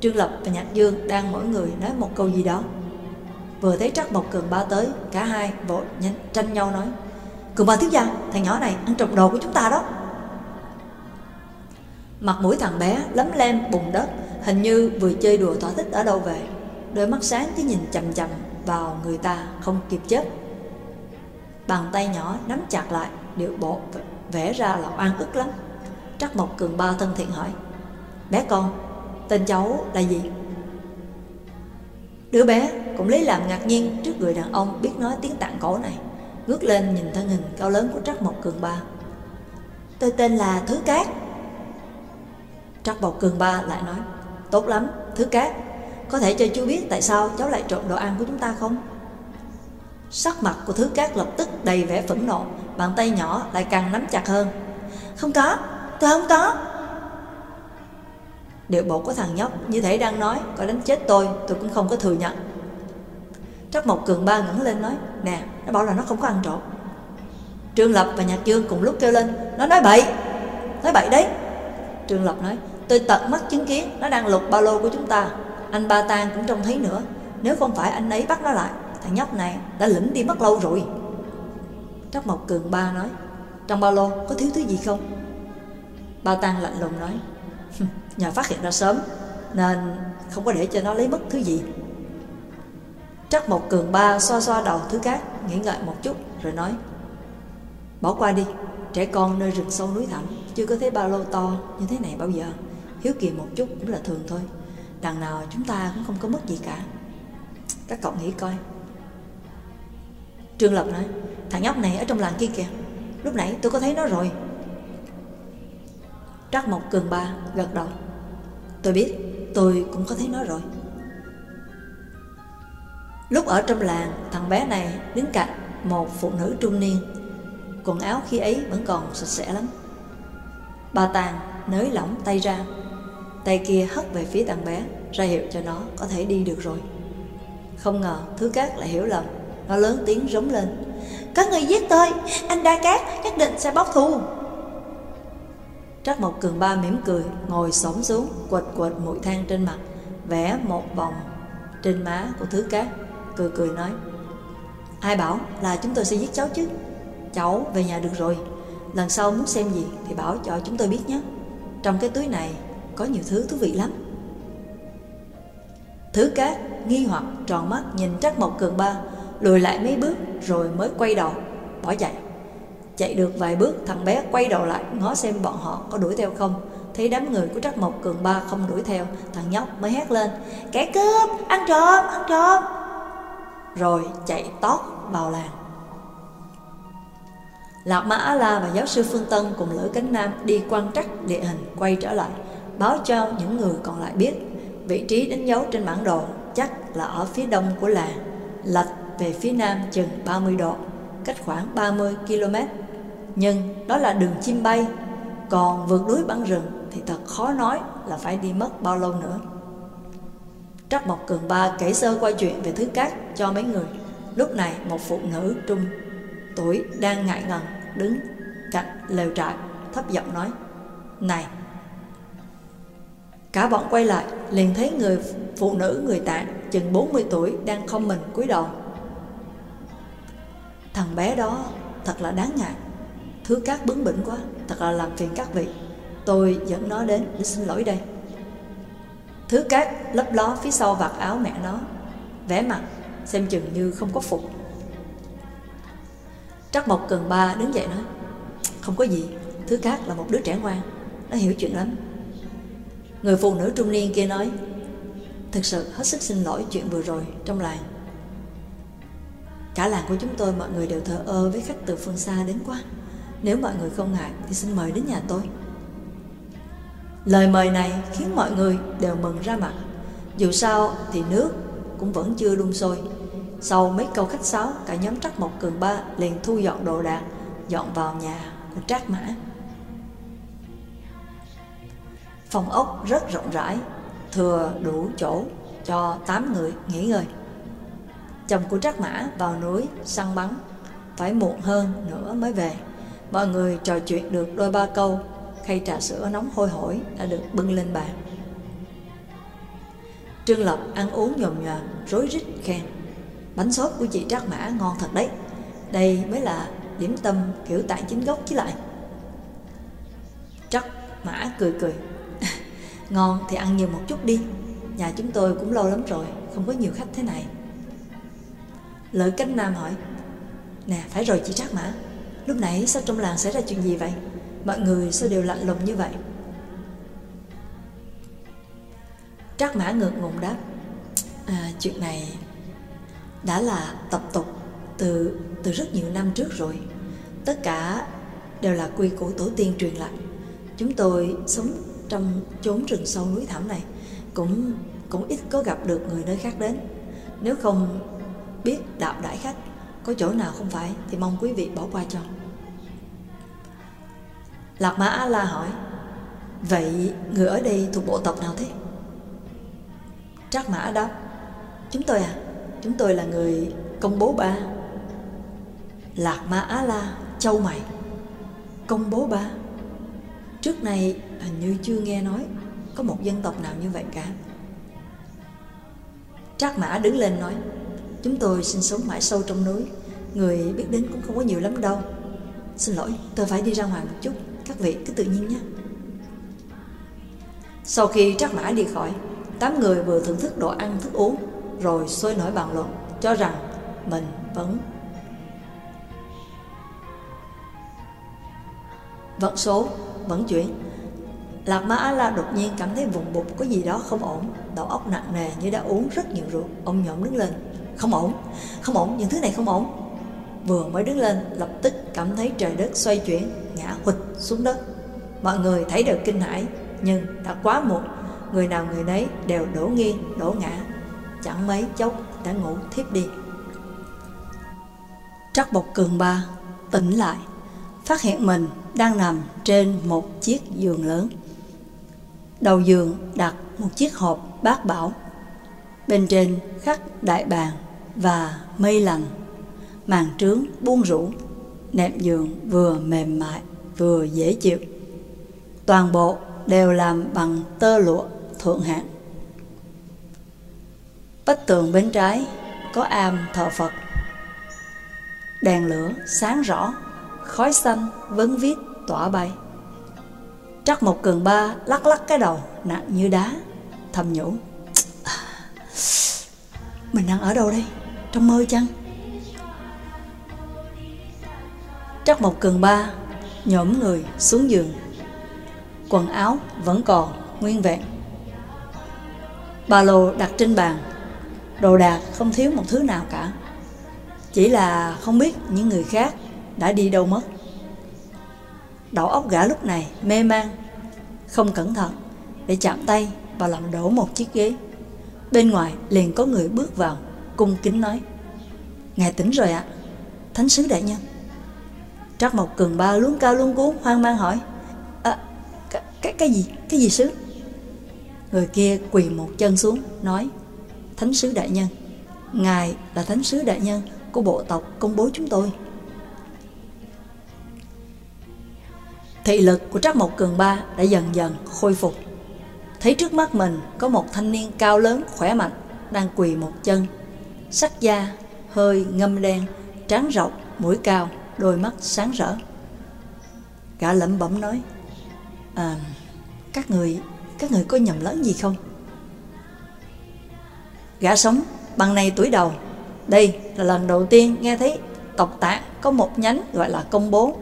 Trương Lập và Nhạc Dương Đang mỗi người nói một câu gì đó. Vừa thấy Trắc Mộc Cường Ba tới Cả hai vội nhanh tranh nhau nói Cường Ba thiếu gia Thằng nhỏ này ăn trộm đồ của chúng ta đó. Mặt mũi thằng bé lấm lem bùn đất Hình như vừa chơi đùa thỏa thích ở đâu về. Đôi mắt sáng cứ nhìn chầm chầm vào người ta không kịp chết. Bàn tay nhỏ nắm chặt lại Điệu bộ vẽ ra là oan ức lắm. Trắc Mộc Cường Ba thân thiện hỏi Bé con, tên cháu là gì? Đứa bé cũng lấy làm ngạc nhiên trước người đàn ông biết nói tiếng tạng cổ này Ngước lên nhìn thân hình cao lớn của Trắc Mộc Cường Ba. Tôi tên là Thứ Cát. Trắc Mộc Cường Ba lại nói Tốt lắm, Thứ Cát Có thể cho chú biết tại sao cháu lại trộm đồ ăn của chúng ta không? Sắc mặt của Thứ Cát lập tức đầy vẻ phẫn nộ Bàn tay nhỏ lại càng nắm chặt hơn. Không có, tôi không có. Điệu bộ của thằng nhóc như thể đang nói Có đánh chết tôi, tôi cũng không có thừa nhận. Trắc Mộc Cường Ba ngẩng lên nói Nè, nó bảo là nó không có ăn trộm. Trương Lập và Nhạc Dương cùng lúc kêu lên Nó nói bậy Nói bậy đấy. Trương Lập nói Tôi tận mắt chứng kiến nó đang lục ba lô của chúng ta Anh Ba Tang cũng trông thấy nữa Nếu không phải anh ấy bắt nó lại Thằng nhóc này đã lĩnh đi mất lâu rồi. Trắc Mộc Cường Ba nói Trong ba lô có thiếu thứ gì không? Ba Tang lạnh lùng nói Nhờ phát hiện ra sớm, Nên không có để cho nó lấy mất thứ gì. Trắc một cường ba xoa xoa đầu thứ cát, Nghĩ ngợi một chút, rồi nói, Bỏ qua đi, Trẻ con nơi rừng sâu núi thẳm, Chưa có thấy ba lô to như thế này bao giờ. Hiếu kỳ một chút cũng là thường thôi, Đằng nào chúng ta cũng không có mất gì cả. Các cậu nghĩ coi. Trương Lập nói, Thằng nhóc này ở trong làng kia kìa, Lúc nãy tôi có thấy nó rồi. Trắc một Cường Ba gật đầu Tôi biết, tôi cũng có thấy nó rồi. Lúc ở trong làng, Thằng bé này đứng cạnh Một phụ nữ trung niên. Quần áo khi ấy vẫn còn sạch sẽ lắm. Bà Tàng nới lỏng tay ra. Tay kia hất về phía thằng bé, Ra hiệu cho nó có thể đi được rồi. Không ngờ Thứ Cát lại hiểu lầm. Nó lớn tiếng rống lên. Có người giết tôi, Anh Đa Cát, nhất định sẽ bóc thù. Trắc Mộc Cường Ba mỉm cười, Ngồi xổm xuống, quệt quệt mũi than trên mặt, Vẽ một vòng trên má của Thứ Cát, Cười cười nói, Ai bảo là chúng tôi sẽ giết cháu chứ? Cháu về nhà được rồi, Lần sau muốn xem gì thì bảo cho chúng tôi biết nhé. Trong cái túi này có nhiều thứ thú vị lắm. Thứ cát nghi hoặc tròn mắt nhìn Trắc Mộc Cường Ba, Lùi lại mấy bước rồi mới quay đầu, Bỏ chạy. Chạy được vài bước thằng bé quay đầu lại Ngó xem bọn họ có đuổi theo không. Thấy đám người của Trắc Mộc Cường Ba không đuổi theo Thằng nhóc mới hét lên Kẻ cướp, ăn trộm, ăn trộm! Rồi chạy tót vào làng. Lạc Mã A-La và giáo sư Phương Tân cùng Lữ Cánh Nam đi quan trắc địa hình quay trở lại Báo cho những người còn lại biết. Vị trí đánh dấu trên bản đồ chắc là ở phía đông của làng Lệch về phía nam chừng 30 độ Cách khoảng 30 km nhưng đó là đường chim bay Còn vượt núi băng rừng thì thật khó nói là phải đi mất bao lâu nữa Trắc Mộc Cường Ba kể sơ qua chuyện về Thứ Cát cho mấy người Lúc này một phụ nữ trung tuổi đang ngại ngần đứng cạnh lều trại thấp giọng nói Này Cả bọn quay lại, liền thấy người phụ nữ người tạng chừng 40 tuổi đang không mình cúi đầu. Thằng bé đó thật là đáng ngại. Thứ cát bướng bỉnh quá, thật là làm phiền các vị. Tôi dẫn nó đến để xin lỗi đây. Thứ cát lấp ló phía sau vạt áo mẹ nó, vẻ mặt xem chừng như không có phục. Trắc Mộc Cần Ba đứng dậy nói, không có gì, Thứ cát là một đứa trẻ ngoan, nó hiểu chuyện lắm. Người phụ nữ trung niên kia nói, Thực sự hết sức xin lỗi chuyện vừa rồi trong làng Cả làng của chúng tôi mọi người đều thờ ơ với khách từ phương xa đến quá nếu mọi người không ngại thì xin mời đến nhà tôi Lời mời này khiến mọi người đều mừng ra mặt Dù sao thì nước cũng vẫn chưa đun sôi Sau mấy câu khách sáo Cả nhóm Trắc Mộc Cường Ba liền thu dọn đồ đạc Dọn vào nhà của Trác Mã Phòng ốc rất rộng rãi thừa đủ chỗ cho 8 người nghỉ ngơi. Chồng của Trác Mã vào núi săn bắn, phải muộn hơn nữa mới về. Mọi người trò chuyện được đôi ba câu, khay trà sữa nóng hôi hổi đã được bưng lên bàn. Trương Lập ăn uống nhồm nhòa, rối rít khen. Bánh xốp của chị Trác Mã ngon thật đấy. Đây mới là điểm tâm kiểu tại chính gốc chứ lại. Trác Mã cười cười. [LAUGHS] Ngon thì ăn nhiều một chút đi Nhà chúng tôi cũng lâu lắm rồi Không có nhiều khách thế này Lợi cánh Nam hỏi Nè phải rồi chị Trác Mã Lúc nãy sao trong làng xảy ra chuyện gì vậy Mọi người sao đều lạnh lùng như vậy Trác Mã ngược ngùng đáp à, Chuyện này Đã là tập tục Từ từ rất nhiều năm trước rồi Tất cả đều là quy củ tổ tiên truyền lại Chúng tôi sống trong chốn rừng sâu núi thẳm này cũng cũng ít có gặp được người nơi khác đến. Nếu không biết đạo đại khách có chỗ nào không phải thì mong quý vị bỏ qua cho. Lạc Mã A La hỏi Vậy người ở đây thuộc bộ tộc nào thế? Trác Mã đáp Chúng tôi à, chúng tôi là người công bố ba Lạc Ma Á La, châu mày Công bố ba Trước này hình như chưa nghe nói có một dân tộc nào như vậy cả. Trác Mã đứng lên nói, chúng tôi sinh sống mãi sâu trong núi, người biết đến cũng không có nhiều lắm đâu. Xin lỗi, tôi phải đi ra ngoài một chút, các vị cứ tự nhiên nhé. Sau khi Trác Mã đi khỏi, tám người vừa thưởng thức đồ ăn thức uống, rồi sôi nổi bàn luận, cho rằng mình vẫn vẫn số vẫn chuyển. Lạc Ma A-la đột nhiên cảm thấy vùng bụng có gì đó không ổn Đầu óc nặng nề như đã uống rất nhiều rượu. Ông nhộm đứng lên. Không ổn, không ổn, những thứ này không ổn. Vừa mới đứng lên lập tức cảm thấy trời đất xoay chuyển. Ngã hụt xuống đất Mọi người thấy đều kinh hãi Nhưng đã quá muộn Người nào người nấy đều đổ nghiêng, đổ ngã Chẳng mấy chốc đã ngủ thiếp đi Trắc bộc cường ba tỉnh lại Phát hiện mình đang nằm trên một chiếc giường lớn. Đầu giường đặt một chiếc hộp bát bảo. Bên trên khắc đại bàng và mây lành. Màn trướng buông rũ, nệm giường vừa mềm mại vừa dễ chịu. Toàn bộ đều làm bằng tơ lụa thượng hạng. Bách tường bên trái có am thờ Phật. Đèn lửa sáng rõ, khói xanh vấn viết tỏa bay. Trắc một cường ba lắc lắc cái đầu nặng như đá, thầm nhủ. Mình đang ở đâu đây? Trong mơ chăng? Trắc một cường ba nhổm người xuống giường. Quần áo vẫn còn nguyên vẹn. Ba lô đặt trên bàn, đồ đạc không thiếu một thứ nào cả. Chỉ là không biết những người khác đã đi đâu mất. Đầu óc gã lúc này mê man, không cẩn thận để chạm tay và làm đổ một chiếc ghế. Bên ngoài liền có người bước vào, cung kính nói. Ngài tỉnh rồi ạ, thánh sứ đại nhân. Trắc Mộc Cường Ba luống cao luống cuốn hoang mang hỏi. À, cái, cái, cái gì, cái gì sứ? Người kia quỳ một chân xuống, nói. Thánh sứ đại nhân, Ngài là thánh sứ đại nhân của bộ tộc công bố chúng tôi. Thị lực của Trác Mộc Cường Ba đã dần dần khôi phục. thấy trước mắt mình có một thanh niên cao lớn khỏe mạnh đang quỳ một chân, sắc da hơi ngâm đen, trán rộng, mũi cao, đôi mắt sáng rỡ. Gã lẩm bẩm nói, à, các người, các người có nhầm lẫn gì không? Gã sống bằng này tuổi đầu, đây là lần đầu tiên nghe thấy tộc tạng có một nhánh gọi là công bố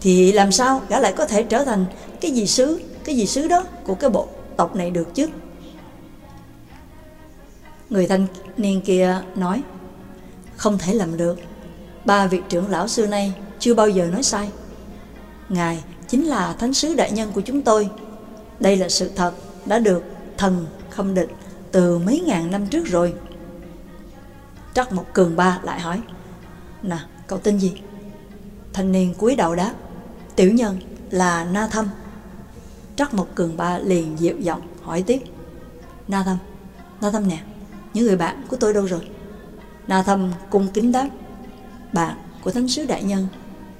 thì làm sao gã lại có thể trở thành cái gì sứ cái gì sứ đó của cái bộ tộc này được chứ người thanh niên kia nói không thể làm được ba vị trưởng lão xưa nay chưa bao giờ nói sai. Ngài chính là thánh sứ đại nhân của chúng tôi. Đây là sự thật đã được thần khâm định từ mấy ngàn năm trước rồi. Trắc một cường ba lại hỏi, nè, cậu tên gì? Thanh niên cúi đầu đáp, tiểu nhân là na thâm. Trắc một cường ba liền dịu giọng hỏi tiếp, na thâm na thâm nè, những người bạn của tôi đâu rồi? Na thâm cung kính đáp bạn của thánh sứ đại nhân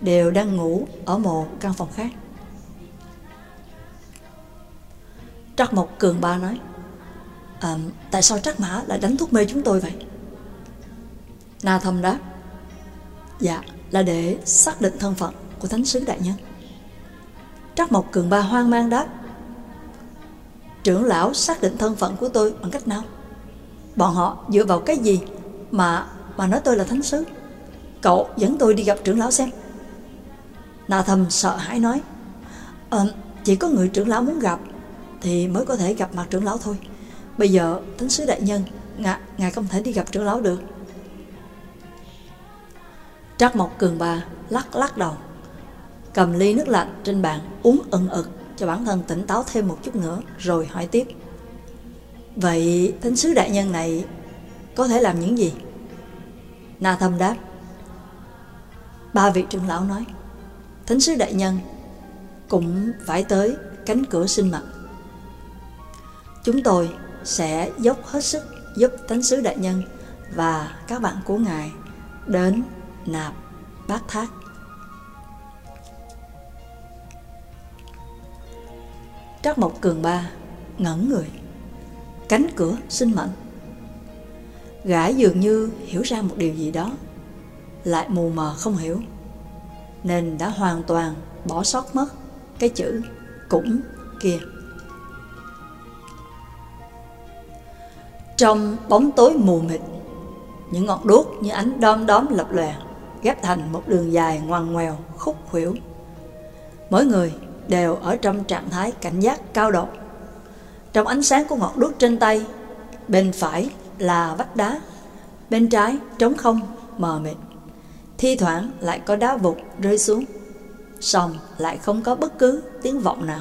đều đang ngủ ở một căn phòng khác. Trắc một cường ba nói à, tại sao trắc mã lại đánh thuốc mê chúng tôi vậy? Na thâm đáp dạ là để xác định thân phận của thánh sứ đại nhân. Trắc mộc cường ba hoang mang đáp trưởng lão xác định thân phận của tôi bằng cách nào? Bọn họ dựa vào cái gì mà mà nói tôi là thánh sứ? Cậu dẫn tôi đi gặp trưởng lão xem. Na thầm sợ hãi nói à, chỉ có người trưởng lão muốn gặp thì mới có thể gặp mặt trưởng lão thôi. Bây giờ thánh sứ đại nhân ngài, ngài không thể đi gặp trưởng lão được. Trắc Mộc Cường Ba lắc lắc đầu Cầm ly nước lạnh trên bàn uống ẩn ực Cho bản thân tỉnh táo thêm một chút nữa Rồi hỏi tiếp Vậy thánh sứ đại nhân này Có thể làm những gì? Na thâm đáp Ba vị trưởng lão nói, Thánh sứ đại nhân Cũng phải tới cánh cửa sinh mặt. Chúng tôi sẽ dốc hết sức giúp Thánh sứ đại nhân và các bạn của Ngài đến nạp bát thác. Trắc Mộc Cường Ba ngẩn người, Cánh cửa sinh mệnh. Gã dường như hiểu ra một điều gì đó. Lại mù mờ không hiểu Nên đã hoàn toàn bỏ sót mất Cái chữ cũng kia Trong bóng tối mù mịt Những ngọn đuốc như ánh đom đóm lập lòe ghép thành một đường dài ngoằn ngoèo, khúc khuỷu. Mỗi người đều ở trong trạng thái cảnh giác cao độ. Trong ánh sáng của ngọn đuốc trên tay, bên phải là vách đá, bên trái trống không, mờ mịt. Thi thoảng lại có đá vụt rơi xuống, xong lại không có bất cứ tiếng vọng nào.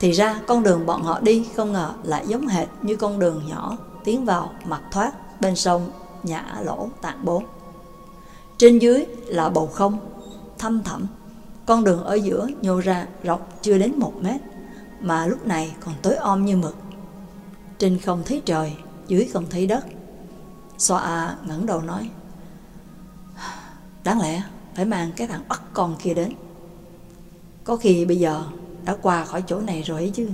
Thì ra con đường bọn họ đi không ngờ lại giống hệt như con đường nhỏ tiến vào mặt thoát bên sông Nhã Lỗ Tạng Bốn. Trên dưới là bầu không, thâm thẳm. Con đường ở giữa nhô ra rộng chưa đến một mét, mà lúc này còn tối om như mực. Trên không thấy trời, dưới không thấy đất. Xoa A ngẩng đầu nói, Đáng lẽ phải mang cái thằng bắt con kia đến. Có khi bây giờ đã qua khỏi chỗ này rồi ấy chứ.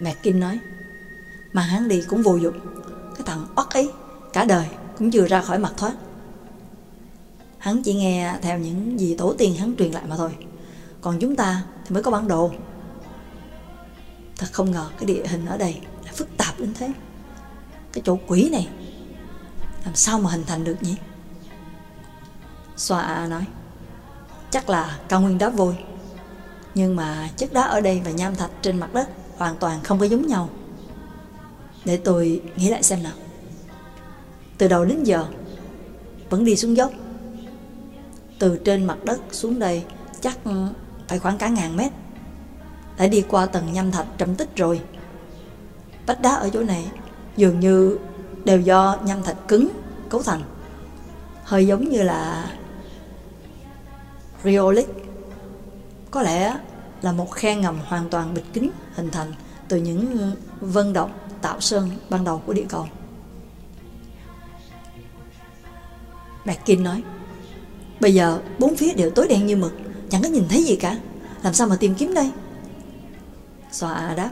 Mẹ Kinh nói, mà hắn đi cũng vô dụng, cái thằng ất ấy cả đời cũng chưa ra khỏi mặt thoát. Hắn chỉ nghe theo những gì tổ tiên hắn truyền lại mà thôi. Còn chúng ta thì mới có bản đồ. Thật không ngờ cái địa hình ở đây là phức tạp đến thế. Cái chỗ quỷ này làm sao mà hình thành được nhỉ? Xoa a nói, chắc là cao nguyên đá vôi. Nhưng mà chất đá ở đây và nham thạch trên mặt đất hoàn toàn không có giống nhau. Để tôi nghĩ lại xem nào. Từ đầu đến giờ, vẫn đi xuống dốc. Từ trên mặt đất xuống đây chắc phải khoảng cả ngàn mét. Đã đi qua tầng nham thạch trầm tích rồi. Vách đá ở chỗ này dường như đều do nhâm thạch cứng cấu thành. Hơi giống như là rheolic có lẽ là một khe ngầm hoàn toàn bịt kín, hình thành từ những vân động tạo sơn ban đầu của địa cầu. Mackin nói, Bây giờ bốn phía đều tối đen như mực, Chẳng có nhìn thấy gì cả. Làm sao mà tìm kiếm đây? Xoa đáp,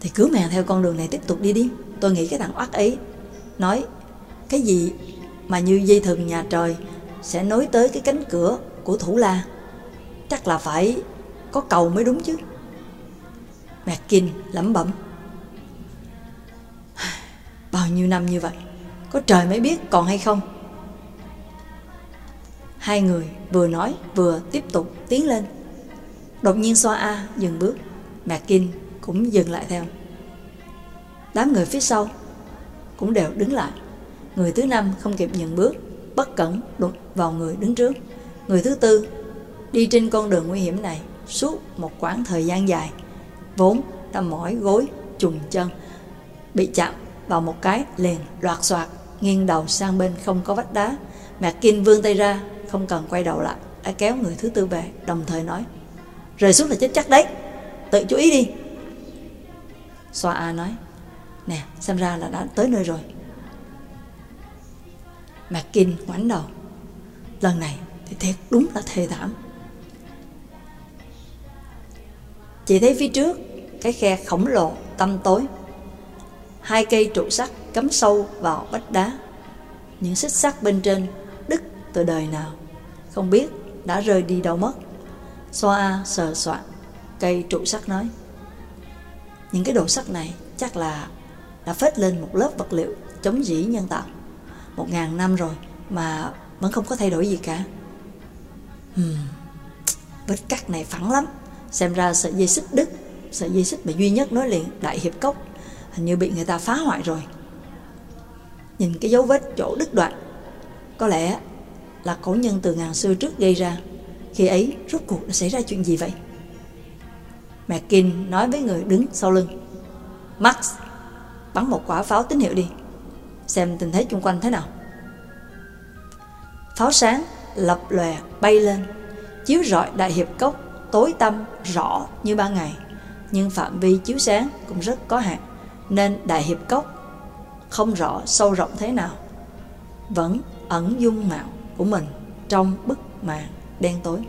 Thì cứ mèn theo con đường này tiếp tục đi đi. Tôi nghĩ cái thằng oắt ấy Nói, Cái gì mà như dây thừng nhà trời Sẽ nối tới cái cánh cửa của thủ la? Chắc là phải Có cầu mới đúng chứ. McKin lẩm bẩm, [SIGHS] Bao nhiêu năm như vậy, Có trời mới biết còn hay không? Hai người vừa nói vừa tiếp tục tiến lên. Đột nhiên xoa A dừng bước McKin cũng dừng lại theo tám người phía sau Cũng đều đứng lại. Người thứ năm không kịp nhận bước Bất cẩn đụng vào người đứng trước. Người thứ tư Đi trên con đường nguy hiểm này Suốt một quãng thời gian dài Vốn đã mỏi gối trùng chân Bị chạm vào một cái liền loạt xoạt, Nghiêng đầu sang bên không có vách đá. McKin vươn tay ra Không cần quay đầu lại Đã kéo người thứ tư về Đồng thời nói Rời xuống là chết chắc đấy Tự chú ý đi. Xoa A nói Nè, xem ra là đã tới nơi rồi. McKin ngoảnh đầu. Lần này thì thiệt đúng là thê thảm. Chị thấy phía trước, Cái khe khổng lồ tăm tối. Hai cây trụ sắt cắm sâu vào vách đá. Những xích sắt bên trên đứt từ đời nào, Không biết đã rơi đi đâu mất. Xoa sờ soạn Cây trụ sắt nói, Những cái đồ sắt này chắc là đã phết lên một lớp vật liệu chống dỉ nhân tạo. Một ngàn năm rồi mà vẫn không có thay đổi gì cả. Hmm. Vết cắt này phẳng lắm. Xem ra sợi dây xích đứt, Sợi dây xích mà duy nhất nối liền Đại Hiệp Cốc, Hình như bị người ta phá hoại rồi. Nhìn cái dấu vết chỗ đứt đoạn, Có lẽ là cổ nhân từ ngàn xưa trước gây ra. Khi ấy, rốt cuộc đã xảy ra chuyện gì vậy? Mẹ Kinh nói với người đứng sau lưng. Max Bắn một quả pháo tín hiệu đi. Xem tình thế chung quanh thế nào. Pháo sáng lập lòe bay lên Chiếu rọi đại hiệp cốc Tối tăm rõ như ban ngày. Nhưng phạm vi chiếu sáng cũng rất có hạn Nên đại hiệp cốc Không rõ sâu rộng thế nào. Vẫn ẩn dung mạo của mình Trong bức màn đen tối.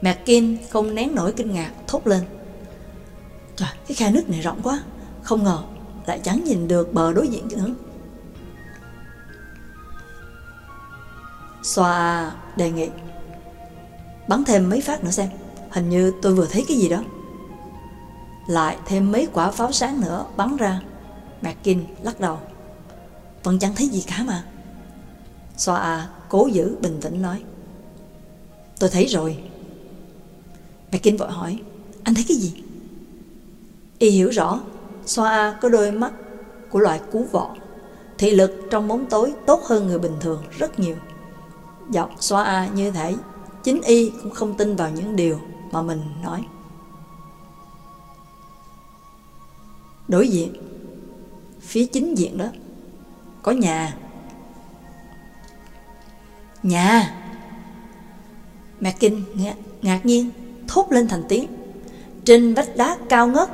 Mạc kim không nén nổi kinh ngạc thốt lên. Trời, cái khe nước này rộng quá. Không ngờ lại chẳng nhìn được bờ đối diện nữa. Xoa đề nghị. Bắn thêm mấy phát nữa xem. Hình như tôi vừa thấy cái gì đó. Lại thêm mấy quả pháo sáng nữa bắn ra. Mackin lắc đầu. Vẫn chẳng thấy gì cả mà. Xoa cố giữ bình tĩnh nói. Tôi thấy rồi. Mackin vội hỏi. Anh thấy cái gì? Y hiểu rõ. Xoa có đôi mắt của loại cú vọ Thị lực trong bóng tối tốt hơn người bình thường rất nhiều Giọng xoa A như thể chính y cũng không tin vào những điều mà mình nói. Đối diện, phía chính diện đó, có nhà. Nhà! Mẹ Kinh ngạc nhiên thốt lên thành tiếng. Trên vách đá cao ngất,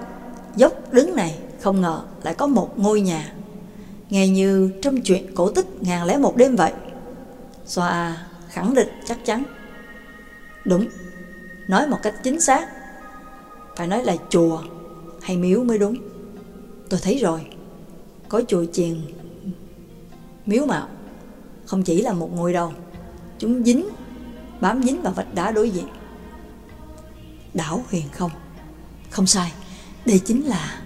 dốc đứng này, không ngờ lại có một ngôi nhà. Nghe như trong chuyện cổ tích ngàn lẻ một đêm vậy. Xoa khẳng định chắc chắn. Đúng, Nói một cách chính xác. Phải nói là chùa hay miếu mới đúng. Tôi thấy rồi, Có chùa chiền Miếu mạo Không chỉ là một ngôi đâu, Chúng dính, Bám dính vào vách đá đối diện. Đảo huyền không? Không sai. Đây chính là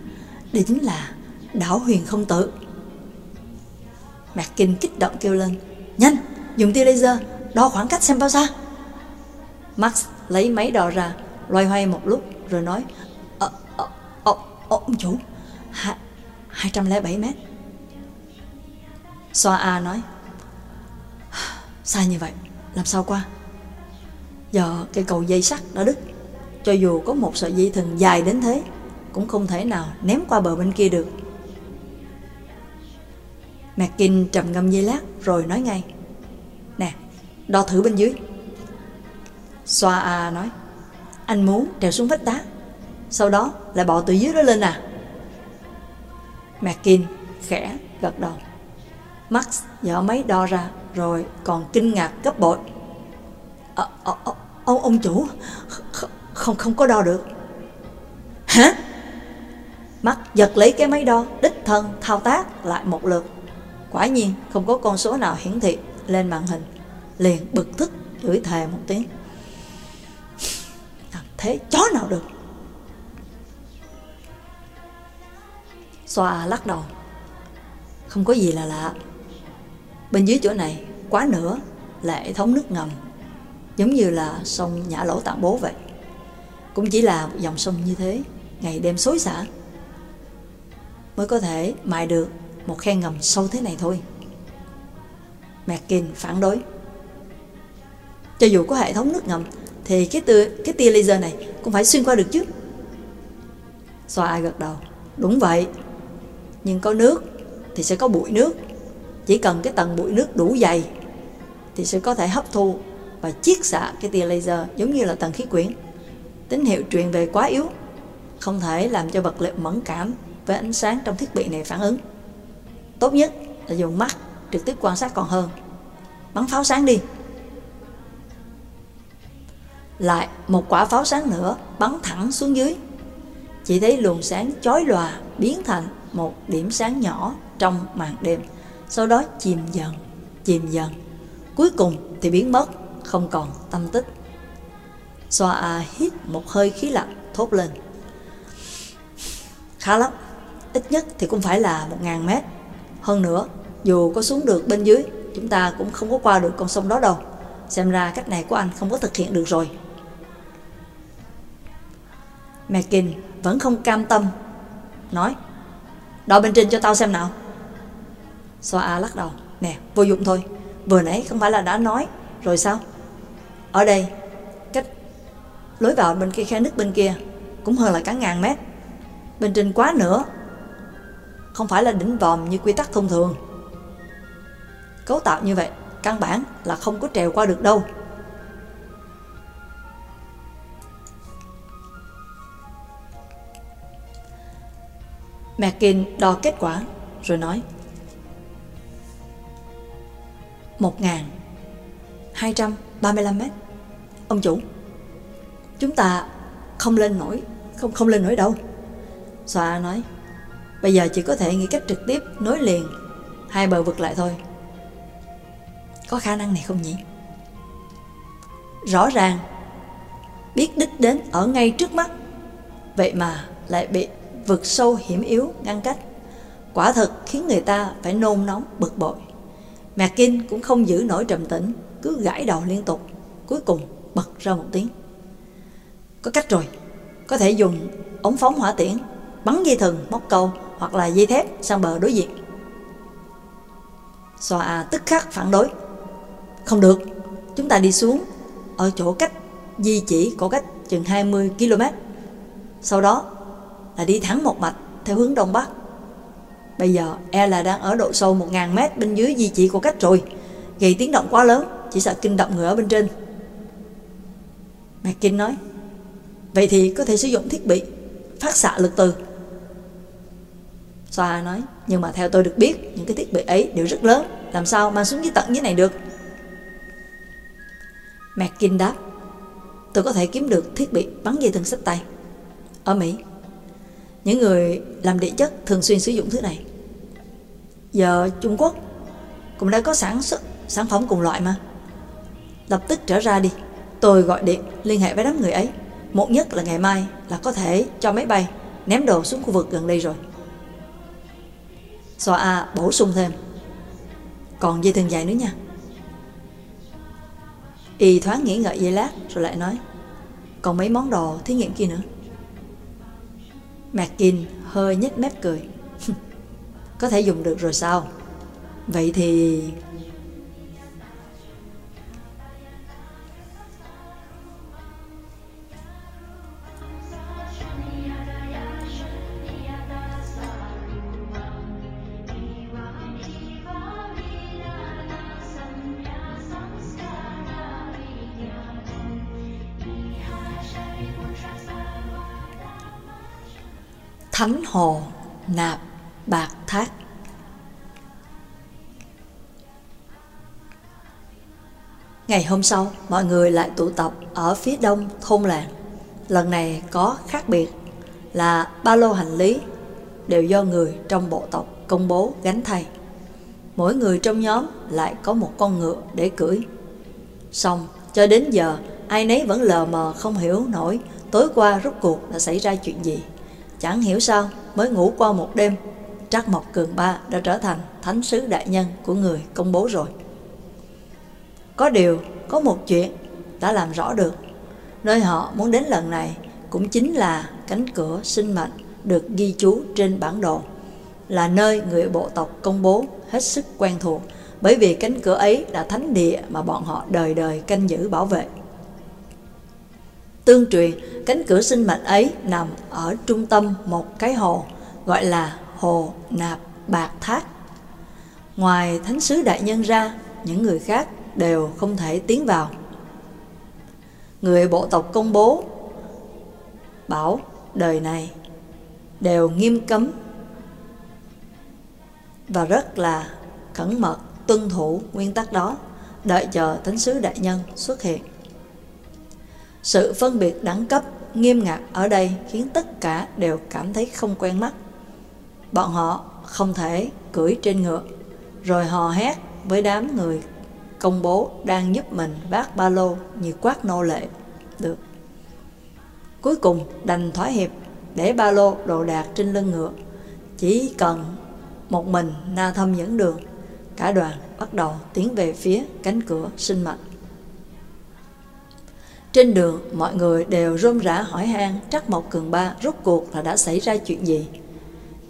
Đây chính là Đảo huyền không tự Mạc Kinh kích động kêu lên Nhanh Dùng tia laser Đo khoảng cách xem bao xa. Max lấy máy đo ra Loay hoay một lúc rồi nói Ờ, ờ, ờ, ờ ông chủ hai, 207 mét. Xoa A nói Sai như vậy Làm sao qua? Giờ cây cầu dây sắt đã đứt Cho dù có một sợi dây thừng dài đến thế cũng không thể nào ném qua bờ bên kia được. Mackin trầm ngâm dây lát rồi nói ngay. Nè Đo thử bên dưới. Xoa A nói Anh muốn trèo xuống vách đá Sau đó lại bỏ từ dưới đó lên à? Mackin khẽ gật đầu. Max dở máy đo ra Rồi còn kinh ngạc gấp bội. Ờ, ờ, ờ, ông ông chủ không, không có đo được. Hả? Mắt giật lấy cái máy đo, Đích thân thao tác lại một lượt. Quả nhiên, không có con số nào hiển thị lên màn hình. Liền bực tức chửi thề một tiếng. Thằng thế chó nào được? Xoa lắc đầu. Không có gì là lạ. Bên dưới chỗ này, quá nữa là hệ thống nước ngầm, Giống như là sông Nhã Lỗ Tạng Bố vậy. Cũng chỉ là một dòng sông như thế, Ngày đêm xối xả. Mới có thể mài được một khe ngầm sâu thế này thôi. Mackin phản đối. Cho dù có hệ thống nước ngầm Thì cái, tia, cái tia laser này cũng phải xuyên qua được chứ. Xoa gật đầu? Đúng vậy. Nhưng có nước thì sẽ có bụi nước. Chỉ cần cái tầng bụi nước đủ dày Thì sẽ có thể hấp thu Và chiết xạ cái tia laser Giống như là tầng khí quyển. Tín hiệu truyền về quá yếu Không thể làm cho vật liệu mẫn cảm. Với ánh sáng trong thiết bị này phản ứng. Tốt nhất là dùng mắt trực tiếp quan sát còn hơn. Bắn pháo sáng đi. Lại một quả pháo sáng nữa bắn thẳng xuống dưới. Chỉ thấy luồng sáng chói lòa biến thành một điểm sáng nhỏ trong màn đêm Sau đó chìm dần, chìm dần. Cuối cùng thì biến mất, không còn tâm tích. Xoa à hít một hơi khí lạnh thốt lên. Khá lắm, ít nhất thì cũng phải là một ngàn mét hơn nữa, dù có xuống được bên dưới, chúng ta cũng không có qua được con sông đó đâu. Xem ra cách này của anh không có thực hiện được rồi. Mekin vẫn không cam tâm. Nói, đo bên trên cho tao xem nào. Xoa A lắc đầu. Nè, vô dụng thôi. Vừa nãy không phải là đã nói, rồi sao? Ở đây, cách lối vào bên kia khe nước bên kia cũng hơn là cả ngàn mét. Bên trên quá nữa không phải là đỉnh vòm như quy tắc thông thường. Cấu tạo như vậy, căn bản là không có trèo qua được đâu. Mackin đo kết quả rồi nói 1.235 mét Ông chủ Chúng ta không lên nổi Không không lên nổi đâu Xoa nói Bây giờ chỉ có thể nghĩ cách trực tiếp nối liền hai bờ vực lại thôi. Có khả năng này không nhỉ? Rõ ràng, biết đích đến ở ngay trước mắt, vậy mà lại bị vực sâu hiểm yếu ngăn cách. Quả thật khiến người ta phải nôn nóng, bực bội. Mạc Kinh cũng không giữ nổi trầm tĩnh, cứ gãi đầu liên tục, cuối cùng bật ra một tiếng. Có cách rồi, có thể dùng ống phóng hỏa tiễn, bắn dây thừng, móc câu hoặc là dây thép sang bờ đối diện. Xoa A tức khắc phản đối. Không được, chúng ta đi xuống ở chỗ cách di chỉ có cách chừng 20 km. Sau đó là đi thẳng một mạch theo hướng đông bắc. Bây giờ e là đang ở độ sâu 1.000 mét bên dưới di chỉ của cách rồi. Gây tiếng động quá lớn, chỉ sợ kinh động người ở bên trên. McKin nói, vậy thì có thể sử dụng thiết bị phát xạ lực từ Xoa nói, nhưng mà theo tôi được biết, những cái thiết bị ấy đều rất lớn, làm sao mang xuống dưới tận dưới này được? McKin đáp, tôi có thể kiếm được thiết bị bắn dây thần sách tay. Ở Mỹ, những người làm địa chất thường xuyên sử dụng thứ này. Giờ Trung Quốc cũng đã có sản xuất sản phẩm cùng loại mà. Lập tức trở ra đi, tôi gọi điện liên hệ với đám người ấy. Một nhất là ngày mai là có thể cho máy bay ném đồ xuống khu vực gần đây rồi. Xoa A bổ sung thêm. Còn dây thừng dài nữa nha. Y thoáng nghĩ ngợi dây lát Rồi lại nói, Còn mấy món đồ thí nghiệm kia nữa? Mackin hơi nhếch mép cười. cười. [LAUGHS] Có thể dùng được rồi sao? Vậy thì Thánh Hồ Nạp Bạc Thác Ngày hôm sau, mọi người lại tụ tập ở phía đông thôn làng. Lần này có khác biệt là ba lô hành lý đều do người trong bộ tộc công bố gánh thay. Mỗi người trong nhóm lại có một con ngựa để cưỡi. Xong, cho đến giờ, ai nấy vẫn lờ mờ không hiểu nổi tối qua rốt cuộc đã xảy ra chuyện gì. Chẳng hiểu sao, mới ngủ qua một đêm, Trắc Mộc Cường Ba đã trở thành thánh sứ đại nhân của người công bố rồi. Có điều, có một chuyện đã làm rõ được. Nơi họ muốn đến lần này cũng chính là cánh cửa sinh mệnh được ghi chú trên bản đồ, là nơi người bộ tộc công bố hết sức quen thuộc, bởi vì cánh cửa ấy là thánh địa mà bọn họ đời đời canh giữ bảo vệ. Tương truyền, cánh cửa sinh mệnh ấy nằm ở trung tâm một cái hồ, gọi là Hồ Nạp Bạc Thác. Ngoài thánh sứ đại nhân ra, những người khác đều không thể tiến vào. Người bộ tộc công bố bảo đời này đều nghiêm cấm và rất là cẩn mật tuân thủ nguyên tắc đó đợi chờ thánh sứ đại nhân xuất hiện. Sự phân biệt đẳng cấp nghiêm ngặt ở đây khiến tất cả đều cảm thấy không quen mắt. Bọn họ không thể cưỡi trên ngựa, rồi hò hét với đám người công bố đang giúp mình vác ba lô như quát nô lệ được. Cuối cùng đành thỏa hiệp để ba lô đồ đạc trên lưng ngựa. Chỉ cần một mình na thâm dẫn đường, cả đoàn bắt đầu tiến về phía cánh cửa sinh mệnh. Trên đường, mọi người đều rôm rã hỏi han Trắc Mộc Cường Ba rốt cuộc là đã xảy ra chuyện gì.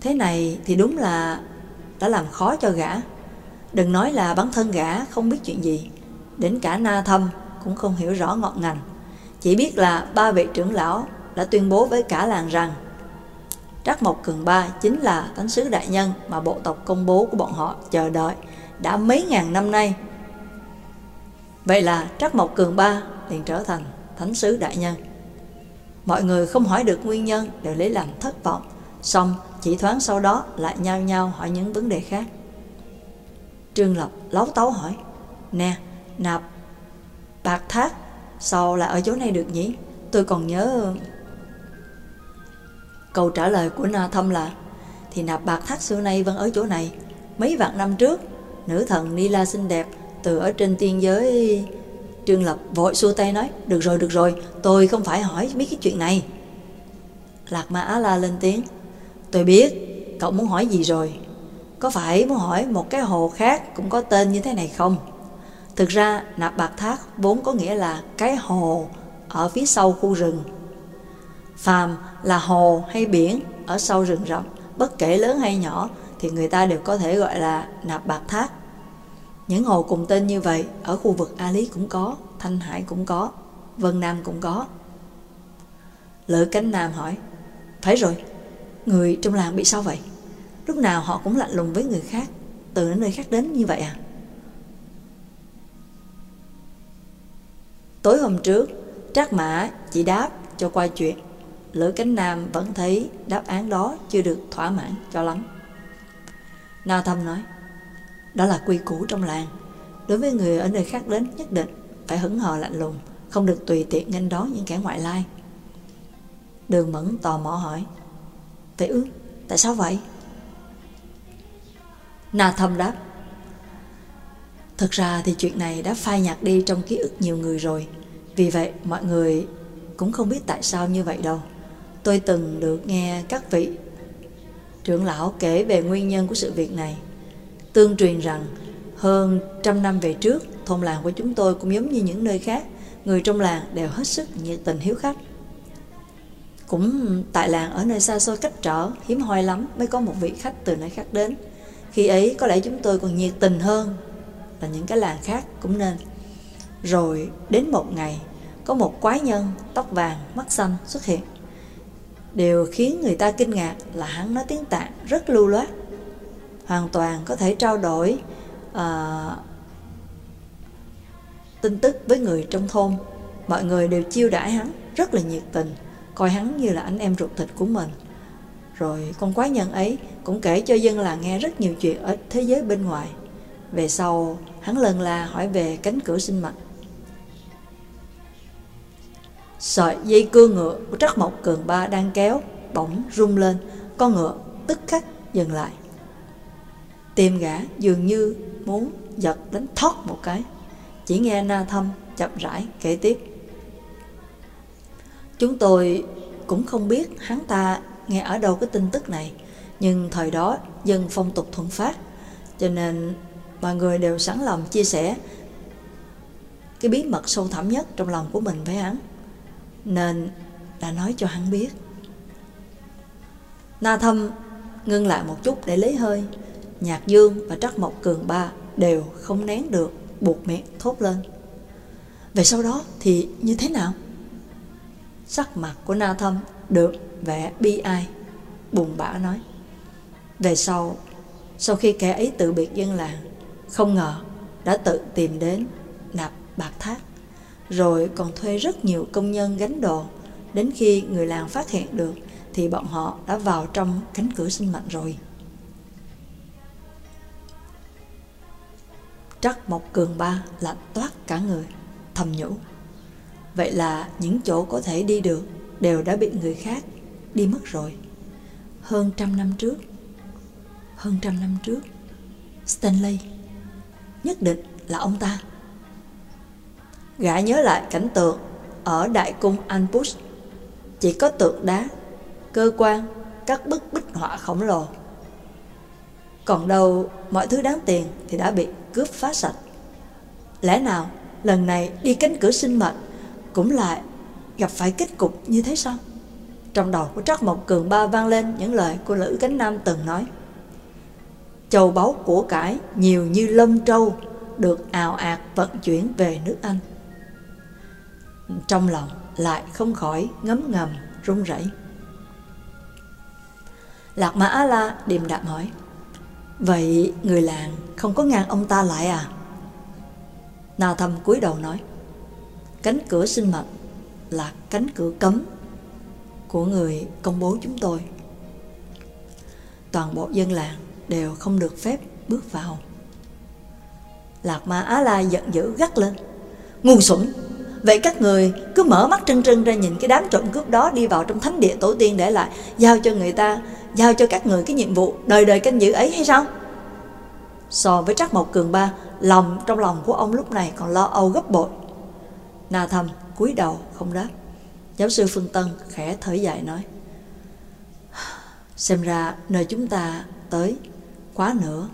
Thế này thì đúng là đã làm khó cho gã. Đừng nói là bản thân gã không biết chuyện gì, đến cả Na Thâm cũng không hiểu rõ ngọn ngành. Chỉ biết là ba vị trưởng lão đã tuyên bố với cả làng rằng Trắc Mộc Cường Ba chính là thánh sứ đại nhân mà bộ tộc công bố của bọn họ chờ đợi đã mấy ngàn năm nay. Vậy là Trắc Mộc Cường Ba liền trở thành thánh sứ đại nhân. Mọi người không hỏi được nguyên nhân đều lấy làm thất vọng, xong chỉ thoáng sau đó lại nhao nhao hỏi những vấn đề khác. Trương Lập lấu tấu hỏi, Nè, nạp, bạc thác, sao lại ở chỗ này được nhỉ? Tôi còn nhớ... Câu trả lời của Na Thâm là, thì nạp bạc thác xưa nay vẫn ở chỗ này. Mấy vạn năm trước, nữ thần Nila xinh đẹp từ ở trên tiên giới Trương Lập vội xua tay nói Được rồi, được rồi, tôi không phải hỏi biết cái chuyện này. Lạc Ma Á La lên tiếng Tôi biết, cậu muốn hỏi gì rồi? Có phải muốn hỏi một cái hồ khác cũng có tên như thế này không? Thực ra nạp bạc thác vốn có nghĩa là cái hồ ở phía sau khu rừng. Phàm là hồ hay biển ở sau rừng rậm Bất kể lớn hay nhỏ thì người ta đều có thể gọi là nạp bạc thác những hồ cùng tên như vậy ở khu vực A Lý cũng có, Thanh Hải cũng có, Vân Nam cũng có. Lữ Cánh Nam hỏi, phải rồi, người trong làng bị sao vậy? Lúc nào họ cũng lạnh lùng với người khác, từ nơi khác đến như vậy à? Tối hôm trước, Trác Mã chỉ đáp cho qua chuyện. Lữ Cánh Nam vẫn thấy đáp án đó chưa được thỏa mãn cho lắm. Na Thâm nói, đó là quy củ trong làng. Đối với người ở nơi khác đến nhất định phải hứng hờ lạnh lùng, không được tùy tiện nghênh đón những kẻ ngoại lai. Đường Mẫn tò mò hỏi, Vậy ước, tại sao vậy? Na thâm đáp, Thực ra thì chuyện này đã phai nhạt đi trong ký ức nhiều người rồi, vì vậy mọi người cũng không biết tại sao như vậy đâu. Tôi từng được nghe các vị trưởng lão kể về nguyên nhân của sự việc này. Tương truyền rằng hơn trăm năm về trước, thôn làng của chúng tôi cũng giống như những nơi khác, người trong làng đều hết sức nhiệt tình hiếu khách. Cũng tại làng ở nơi xa xôi cách trở, hiếm hoi lắm mới có một vị khách từ nơi khác đến. Khi ấy có lẽ chúng tôi còn nhiệt tình hơn là những cái làng khác cũng nên. Rồi đến một ngày, có một quái nhân tóc vàng, mắt xanh xuất hiện. Điều khiến người ta kinh ngạc là hắn nói tiếng tạng rất lưu loát hoàn toàn có thể trao đổi à, tin tức với người trong thôn. Mọi người đều chiêu đãi hắn rất là nhiệt tình coi hắn như là anh em ruột thịt của mình. Rồi con quái nhân ấy cũng kể cho dân làng nghe rất nhiều chuyện ở thế giới bên ngoài. Về sau hắn lần là hỏi về cánh cửa sinh mệnh. Sợi dây cương ngựa của Trắc Mộc Cường Ba đang kéo Bỗng rung lên Con ngựa tức khắc dừng lại. Tim gã dường như muốn giật đến thoát một cái. Chỉ nghe Na Thâm chậm rãi kể tiếp. Chúng tôi cũng không biết hắn ta nghe ở đâu cái tin tức này, Nhưng thời đó dân phong tục thuận phát, Cho nên mọi người đều sẵn lòng chia sẻ Cái bí mật sâu thẳm nhất trong lòng của mình với hắn. Nên đã nói cho hắn biết. Na Thâm ngưng lại một chút để lấy hơi. Nhạc Dương và Trắc Mộc Cường Ba đều không nén được buộc miệng thốt lên. Về sau đó thì như thế nào? Sắc mặt của Na Thâm được vẻ bi ai, Buồn bã nói. Về sau Sau khi kẻ ấy tự biệt dân làng, Không ngờ đã tự tìm đến Nạp bạc thác, Rồi còn thuê rất nhiều công nhân gánh đồ. Đến khi người làng phát hiện được Thì bọn họ đã vào trong cánh cửa sinh mệnh rồi. Trắc một cường ba lạnh toát cả người, Thầm nhủ. Vậy là những chỗ có thể đi được Đều đã bị người khác đi mất rồi. Hơn trăm năm trước, Hơn trăm năm trước, Stanley Nhất định là ông ta. Gã nhớ lại cảnh tượng Ở đại cung Anpus, Chỉ có tượng đá, Cơ quan, Các bức bích họa khổng lồ. Còn đâu mọi thứ đáng tiền Thì đã bị cướp phá sạch. Lẽ nào lần này đi cánh cửa sinh mệnh Cũng lại gặp phải kết cục như thế sao? Trong đầu của Trác Mộc Cường Ba vang lên những lời của Lữ Cánh Nam từng nói. Châu báu của cải nhiều như lông trâu Được ào ạt vận chuyển về nước Anh. Trong lòng lại không khỏi ngấm ngầm, run rẩy. Lạc Mã Á La điềm đạm hỏi Vậy người làng không có ngăn ông ta lại à? Na thầm cúi đầu nói, Cánh cửa sinh mệnh là cánh cửa cấm Của người công bố chúng tôi. Toàn bộ dân làng đều không được phép bước vào. Lạc Ma Á La giận dữ gắt lên, Ngu xuẩn! Vậy các người cứ mở mắt trân trân ra nhìn cái đám trộm cướp đó đi vào trong thánh địa tổ tiên để lại Giao cho người ta, giao cho các người cái nhiệm vụ đời đời canh giữ ấy hay sao? So với Trắc Mộc Cường Ba, lòng trong lòng của ông lúc này còn lo âu gấp bội. Na thầm cúi đầu không đáp. Giáo sư Phương Tân khẽ thở dài nói. Xem ra nơi chúng ta tới quá nữa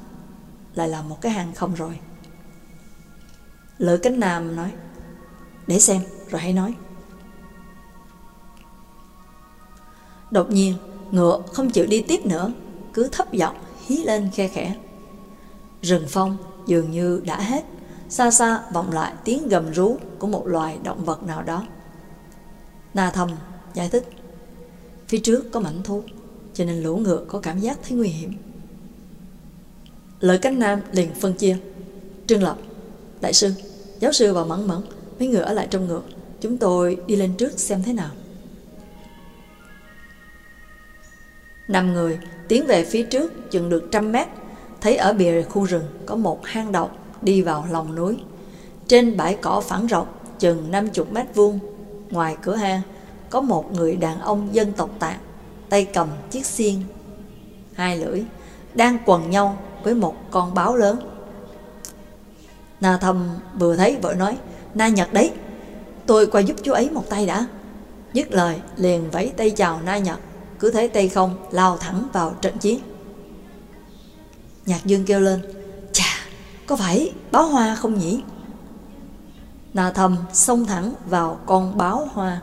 lại là một cái hang không rồi. Lữ Cánh Nam nói. Để xem rồi hãy nói. Đột nhiên, ngựa không chịu đi tiếp nữa, cứ thấp giọng hí lên khe khẽ. Rừng phong dường như đã hết, xa xa vọng lại tiếng gầm rú của một loài động vật nào đó. Na thầm giải thích, phía trước có mảnh thú, cho nên lũ ngựa có cảm giác thấy nguy hiểm. Lợi cánh nam liền phân chia, Trương Lập, Đại sư, giáo sư và Mẫn Mẫn, mấy người ở lại trong ngựa, chúng tôi đi lên trước xem thế nào. Năm người tiến về phía trước chừng được trăm mét thấy ở bìa khu rừng có một hang động đi vào lòng núi. Trên bãi cỏ phẳng rộng chừng 50 mét vuông, ngoài cửa hang có một người đàn ông dân tộc Tạng, tay cầm chiếc xiên, hai lưỡi, đang quần nhau với một con báo lớn. Na Thâm vừa thấy vợ nói, Na Nhật đấy, tôi qua giúp chú ấy một tay đã. Dứt lời liền vẫy tay chào Na Nhật, cứ thấy tay không lao thẳng vào trận chiến. Nhạc Dương kêu lên Chà có phải báo hoa không nhỉ? Na thầm xông thẳng vào con báo hoa.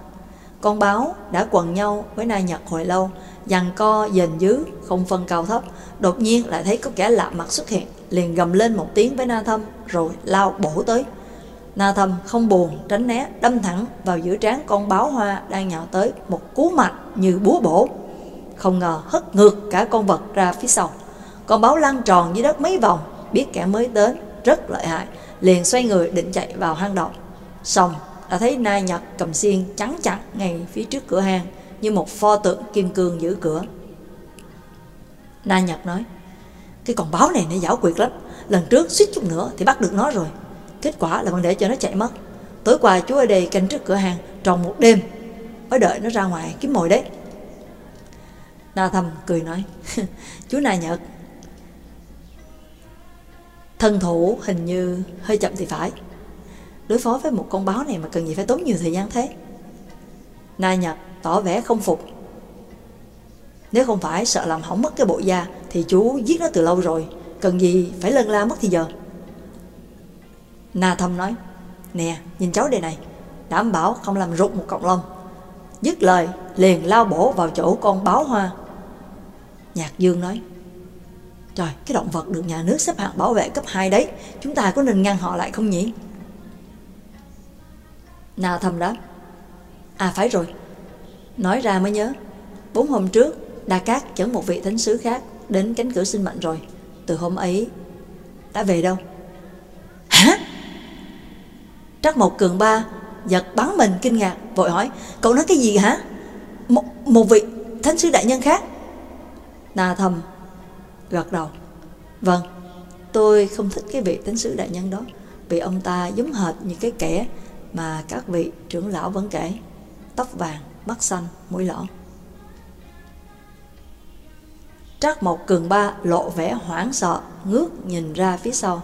Con báo đã quần nhau với Na Nhật hồi lâu Dằn co dền dứ không phân cao thấp. Đột nhiên lại thấy có kẻ lạ mặt xuất hiện Liền gầm lên một tiếng với Na Thâm Rồi lao bổ tới. Na Thâm không buồn, tránh né, Đâm thẳng vào giữa trán con báo hoa Đang nhào tới một cú mạnh như búa bổ. Không ngờ hất ngược cả con vật ra phía sau. Con báo lăn tròn dưới đất mấy vòng, Biết kẻ mới đến rất lợi hại, Liền xoay người định chạy vào hang động. Xong, đã thấy Nai Nhật cầm xiên trắng chặt ngay phía trước cửa hang Như một pho tượng kim cương giữ cửa. Na Nhật nói, Cái con báo này nó giảo quyệt lắm, Lần trước suýt chút nữa thì bắt được nó rồi. Kết quả là còn để cho nó chạy mất. Tối qua chú ở đây canh trước cửa hàng, tròn một đêm, mới đợi nó ra ngoài kiếm mồi đấy. Na Thâm cười nói, [LAUGHS] Chú này Nhật, Thân thủ hình như hơi chậm thì phải. Đối phó với một con báo này mà cần gì phải tốn nhiều thời gian thế? Na Nhật tỏ vẻ không phục. Nếu không phải sợ làm hỏng mất cái bộ da Thì chú giết nó từ lâu rồi, Cần gì phải lân la mất thì giờ? Na Thâm nói, Nè, nhìn cháu đây này, Đảm bảo không làm rụng một cọng lông. Dứt lời, liền lao bổ vào chỗ con báo hoa. Nhạc Dương nói, Trời, cái động vật được nhà nước xếp hạng bảo vệ cấp 2 đấy, Chúng ta có nên ngăn họ lại không nhỉ? Na Thâm đáp À phải rồi. Nói ra mới nhớ, Bốn hôm trước, Đa Cát chở một vị thánh sứ khác Đến cánh cửa sinh mệnh rồi. Từ hôm ấy, Đã về đâu? Hả? Trắc một cường ba Giật bắn mình kinh ngạc Vội hỏi Cậu nói cái gì hả? Một, một vị thánh sứ đại nhân khác. Na thầm Gật đầu Vâng Tôi không thích cái vị thánh sứ đại nhân đó Vì ông ta giống hệt như cái kẻ Mà các vị trưởng lão vẫn kể Tóc vàng, mắt xanh, mũi lõ. Trắc một cường ba lộ vẻ hoảng sợ Ngước nhìn ra phía sau.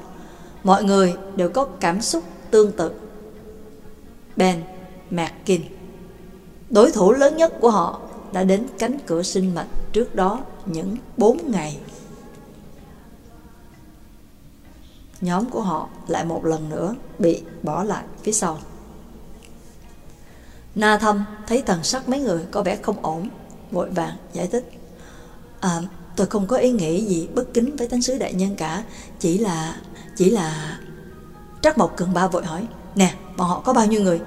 Mọi người đều có cảm xúc tương tự. Ben McKin Đối thủ lớn nhất của họ đã đến cánh cửa sinh mệnh trước đó những 4 ngày. Nhóm của họ lại một lần nữa bị bỏ lại phía sau. Na Thâm thấy thần sắc mấy người có vẻ không ổn, vội vàng giải thích. À, tôi không có ý nghĩ gì bất kính với thánh sứ đại nhân cả, chỉ là... chỉ là... Trắc Mộc Cường Ba vội hỏi, nè, bọn họ có bao nhiêu người?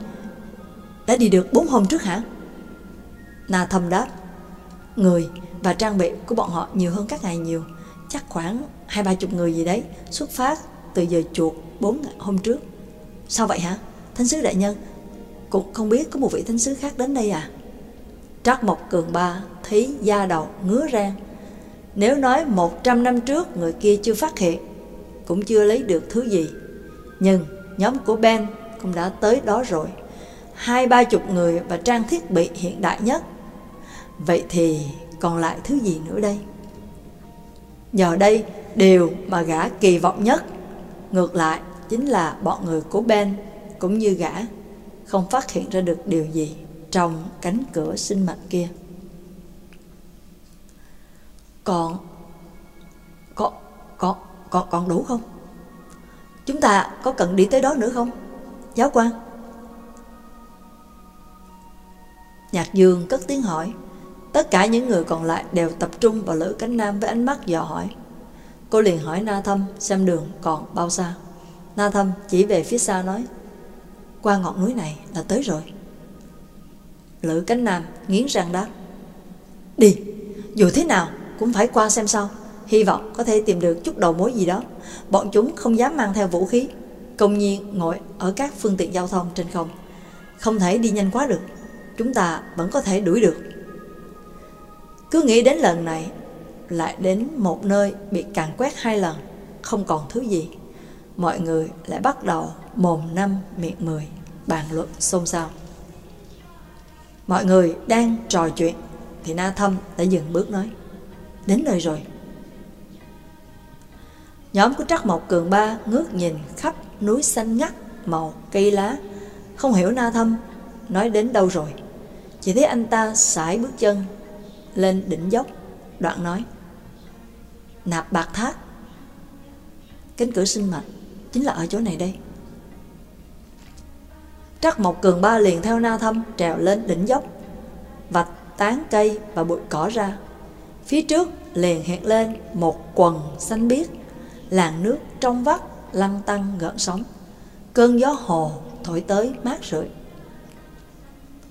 Đã đi được bốn hôm trước hả? Na thầm đáp, người và trang bị của bọn họ nhiều hơn các ngày nhiều, chắc khoảng hai ba chục người gì đấy, xuất phát từ giờ chuột bốn hôm trước. Sao vậy hả? Thánh sứ đại nhân, cũng không biết có một vị thánh sứ khác đến đây à? Trắc Mộc Cường Ba thấy da đầu ngứa ran Nếu nói 100 năm trước người kia chưa phát hiện, cũng chưa lấy được thứ gì. Nhưng nhóm của Ben cũng đã tới đó rồi. Hai ba chục người và trang thiết bị hiện đại nhất. Vậy thì còn lại thứ gì nữa đây? Giờ đây, điều mà gã kỳ vọng nhất, ngược lại chính là bọn người của Ben cũng như gã không phát hiện ra được điều gì trong cánh cửa sinh mệnh kia. Còn còn còn còn còn đủ không? Chúng ta có cần đi tới đó nữa không? Giáo quan. Nhạc Dương cất tiếng hỏi. Tất cả những người còn lại đều tập trung vào Lữ Cánh Nam với ánh mắt dò hỏi. Cô liền hỏi Na Thâm xem đường còn bao xa. Na Thâm chỉ về phía xa nói, qua ngọn núi này là tới rồi. Lữ Cánh Nam nghiến răng đáp, đi, dù thế nào cũng phải qua xem sao. Hy vọng có thể tìm được chút đầu mối gì đó. Bọn chúng không dám mang theo vũ khí, công nhiên ngồi ở các phương tiện giao thông trên không. Không thể đi nhanh quá được, chúng ta vẫn có thể đuổi được. Cứ nghĩ đến lần này, lại đến một nơi bị càn quét hai lần, không còn thứ gì. Mọi người lại bắt đầu mồm năm miệng mười, bàn luận xôn xao. Mọi người đang trò chuyện, thì Na Thâm đã dừng bước nói, đến nơi rồi. Nhóm của Trắc Mộc Cường Ba ngước nhìn khắp núi xanh ngắt màu cây lá, không hiểu Na Thâm nói đến đâu rồi. Chỉ thấy anh ta sải bước chân lên đỉnh dốc, đoạn nói Nạp bạc thác Cánh cửa sinh mệnh Chính là ở chỗ này đây. Trắc Mộc Cường Ba liền theo Na Thâm trèo lên đỉnh dốc Vạch tán cây và bụi cỏ ra. Phía trước liền hiện lên một quần xanh biếc Làn nước trong vắt lăn tăng gợn sóng. Cơn gió hồ thổi tới mát rượi.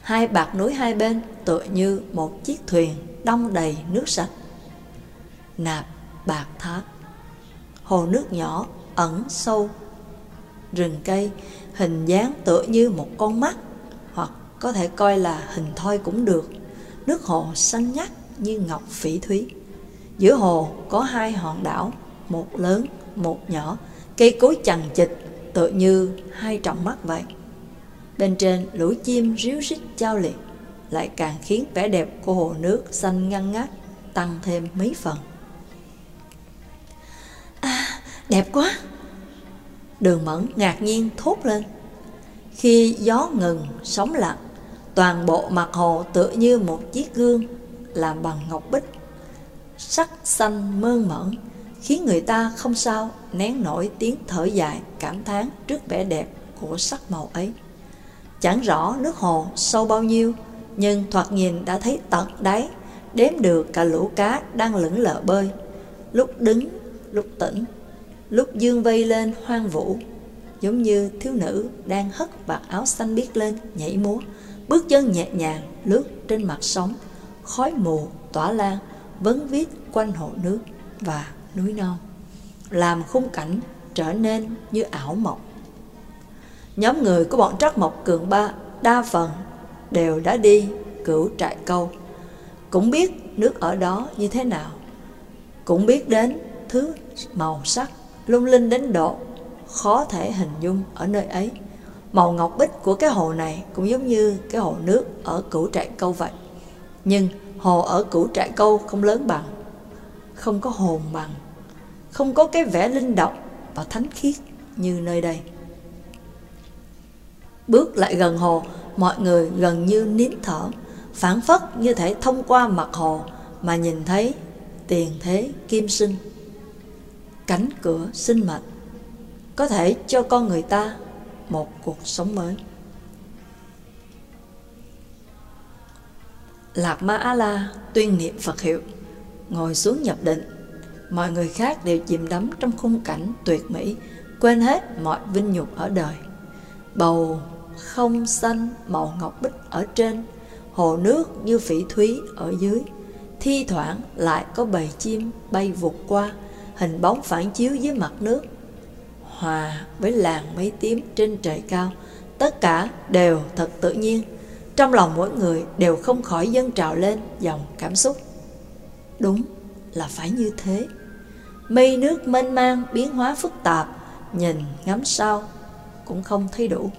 Hai bạc núi hai bên tựa như một chiếc thuyền đong đầy nước sạch. Nạp bạc thác. Hồ nước nhỏ ẩn sâu. Rừng cây hình dáng tựa như một con mắt Hoặc có thể coi là hình thoi cũng được. Nước hồ xanh nhắc như ngọc phỉ thúy. Giữa hồ có hai hòn đảo Một lớn, một nhỏ. Cây cối chằng chịt, tựa như hai trọng mắt vậy. Bên trên lũ chim ríu rít trao liệt, Lại càng khiến vẻ đẹp của hồ nước xanh ngăn ngắt Tăng thêm mấy phần. À đẹp quá! Đường mẫn ngạc nhiên thốt lên. Khi gió ngừng, sóng lặng, Toàn bộ mặt hồ tựa như một chiếc gương Làm bằng ngọc bích, Sắc xanh mơn mởn. Khiến người ta không sao nén nổi tiếng thở dài cảm thán trước vẻ đẹp của sắc màu ấy. Chẳng rõ nước hồ sâu bao nhiêu, nhưng thoạt nhìn đã thấy tận đáy, đếm được cả lũ cá đang lững lờ bơi. Lúc đứng, lúc tỉnh, lúc dương vây lên hoang vũ, giống như thiếu nữ đang hất vạt áo xanh biếc lên, nhảy múa, bước chân nhẹ nhàng lướt trên mặt sóng, khói mù tỏa lan, vấn viết quanh hồ nước và núi non, làm khung cảnh trở nên như ảo mộng. Nhóm người của bọn Trắc Mộc Cường Ba đa phần đều đã đi cửu trại câu, cũng biết nước ở đó như thế nào, cũng biết đến thứ màu sắc lung linh đến độ khó thể hình dung ở nơi ấy. Màu ngọc bích của cái hồ này cũng giống như cái hồ nước ở cửu trại câu vậy. Nhưng hồ ở cửu trại câu không lớn bằng, không có hồn bằng, không có cái vẻ linh động và thánh khiết như nơi đây. Bước lại gần hồ, mọi người gần như nín thở, phản phất như thể thông qua mặt hồ mà nhìn thấy tiền thế kim sinh. Cánh cửa sinh mệnh có thể cho con người ta một cuộc sống mới. Lạc Ma A La tuyên niệm Phật hiệu, ngồi xuống nhập định. Mọi người khác đều chìm đắm trong khung cảnh tuyệt mỹ, quên hết mọi vinh nhục ở đời. Bầu không xanh màu ngọc bích ở trên, hồ nước như phỉ thúy ở dưới. Thi thoảng lại có bầy chim bay vụt qua, hình bóng phản chiếu dưới mặt nước. Hòa với làng mây tím trên trời cao, tất cả đều thật tự nhiên. Trong lòng mỗi người đều không khỏi dâng trào lên dòng cảm xúc. Đúng là phải như thế. Mây nước mênh mang biến hóa phức tạp, nhìn ngắm sao cũng không thấy đủ.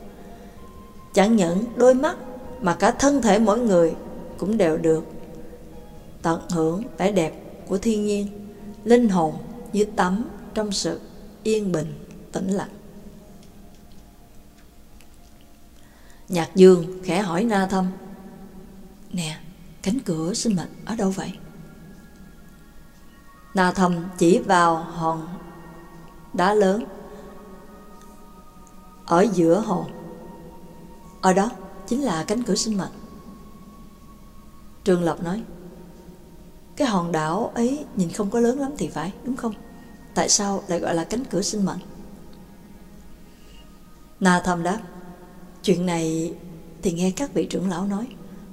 Chẳng những đôi mắt mà cả thân thể mỗi người cũng đều được tận hưởng vẻ đẹp của thiên nhiên, linh hồn như tắm trong sự yên bình, tĩnh lặng. Nhạc dương khẽ hỏi Na Thâm Nè, cánh cửa sinh mệnh ở đâu vậy? Na thầm chỉ vào hòn đá lớn ở giữa hồ ở đó chính là cánh cửa sinh mệnh. Trường Lập nói, cái hòn đảo ấy nhìn không có lớn lắm thì phải, đúng không? Tại sao lại gọi là cánh cửa sinh mệnh? Na thầm đáp, chuyện này thì nghe các vị trưởng lão nói,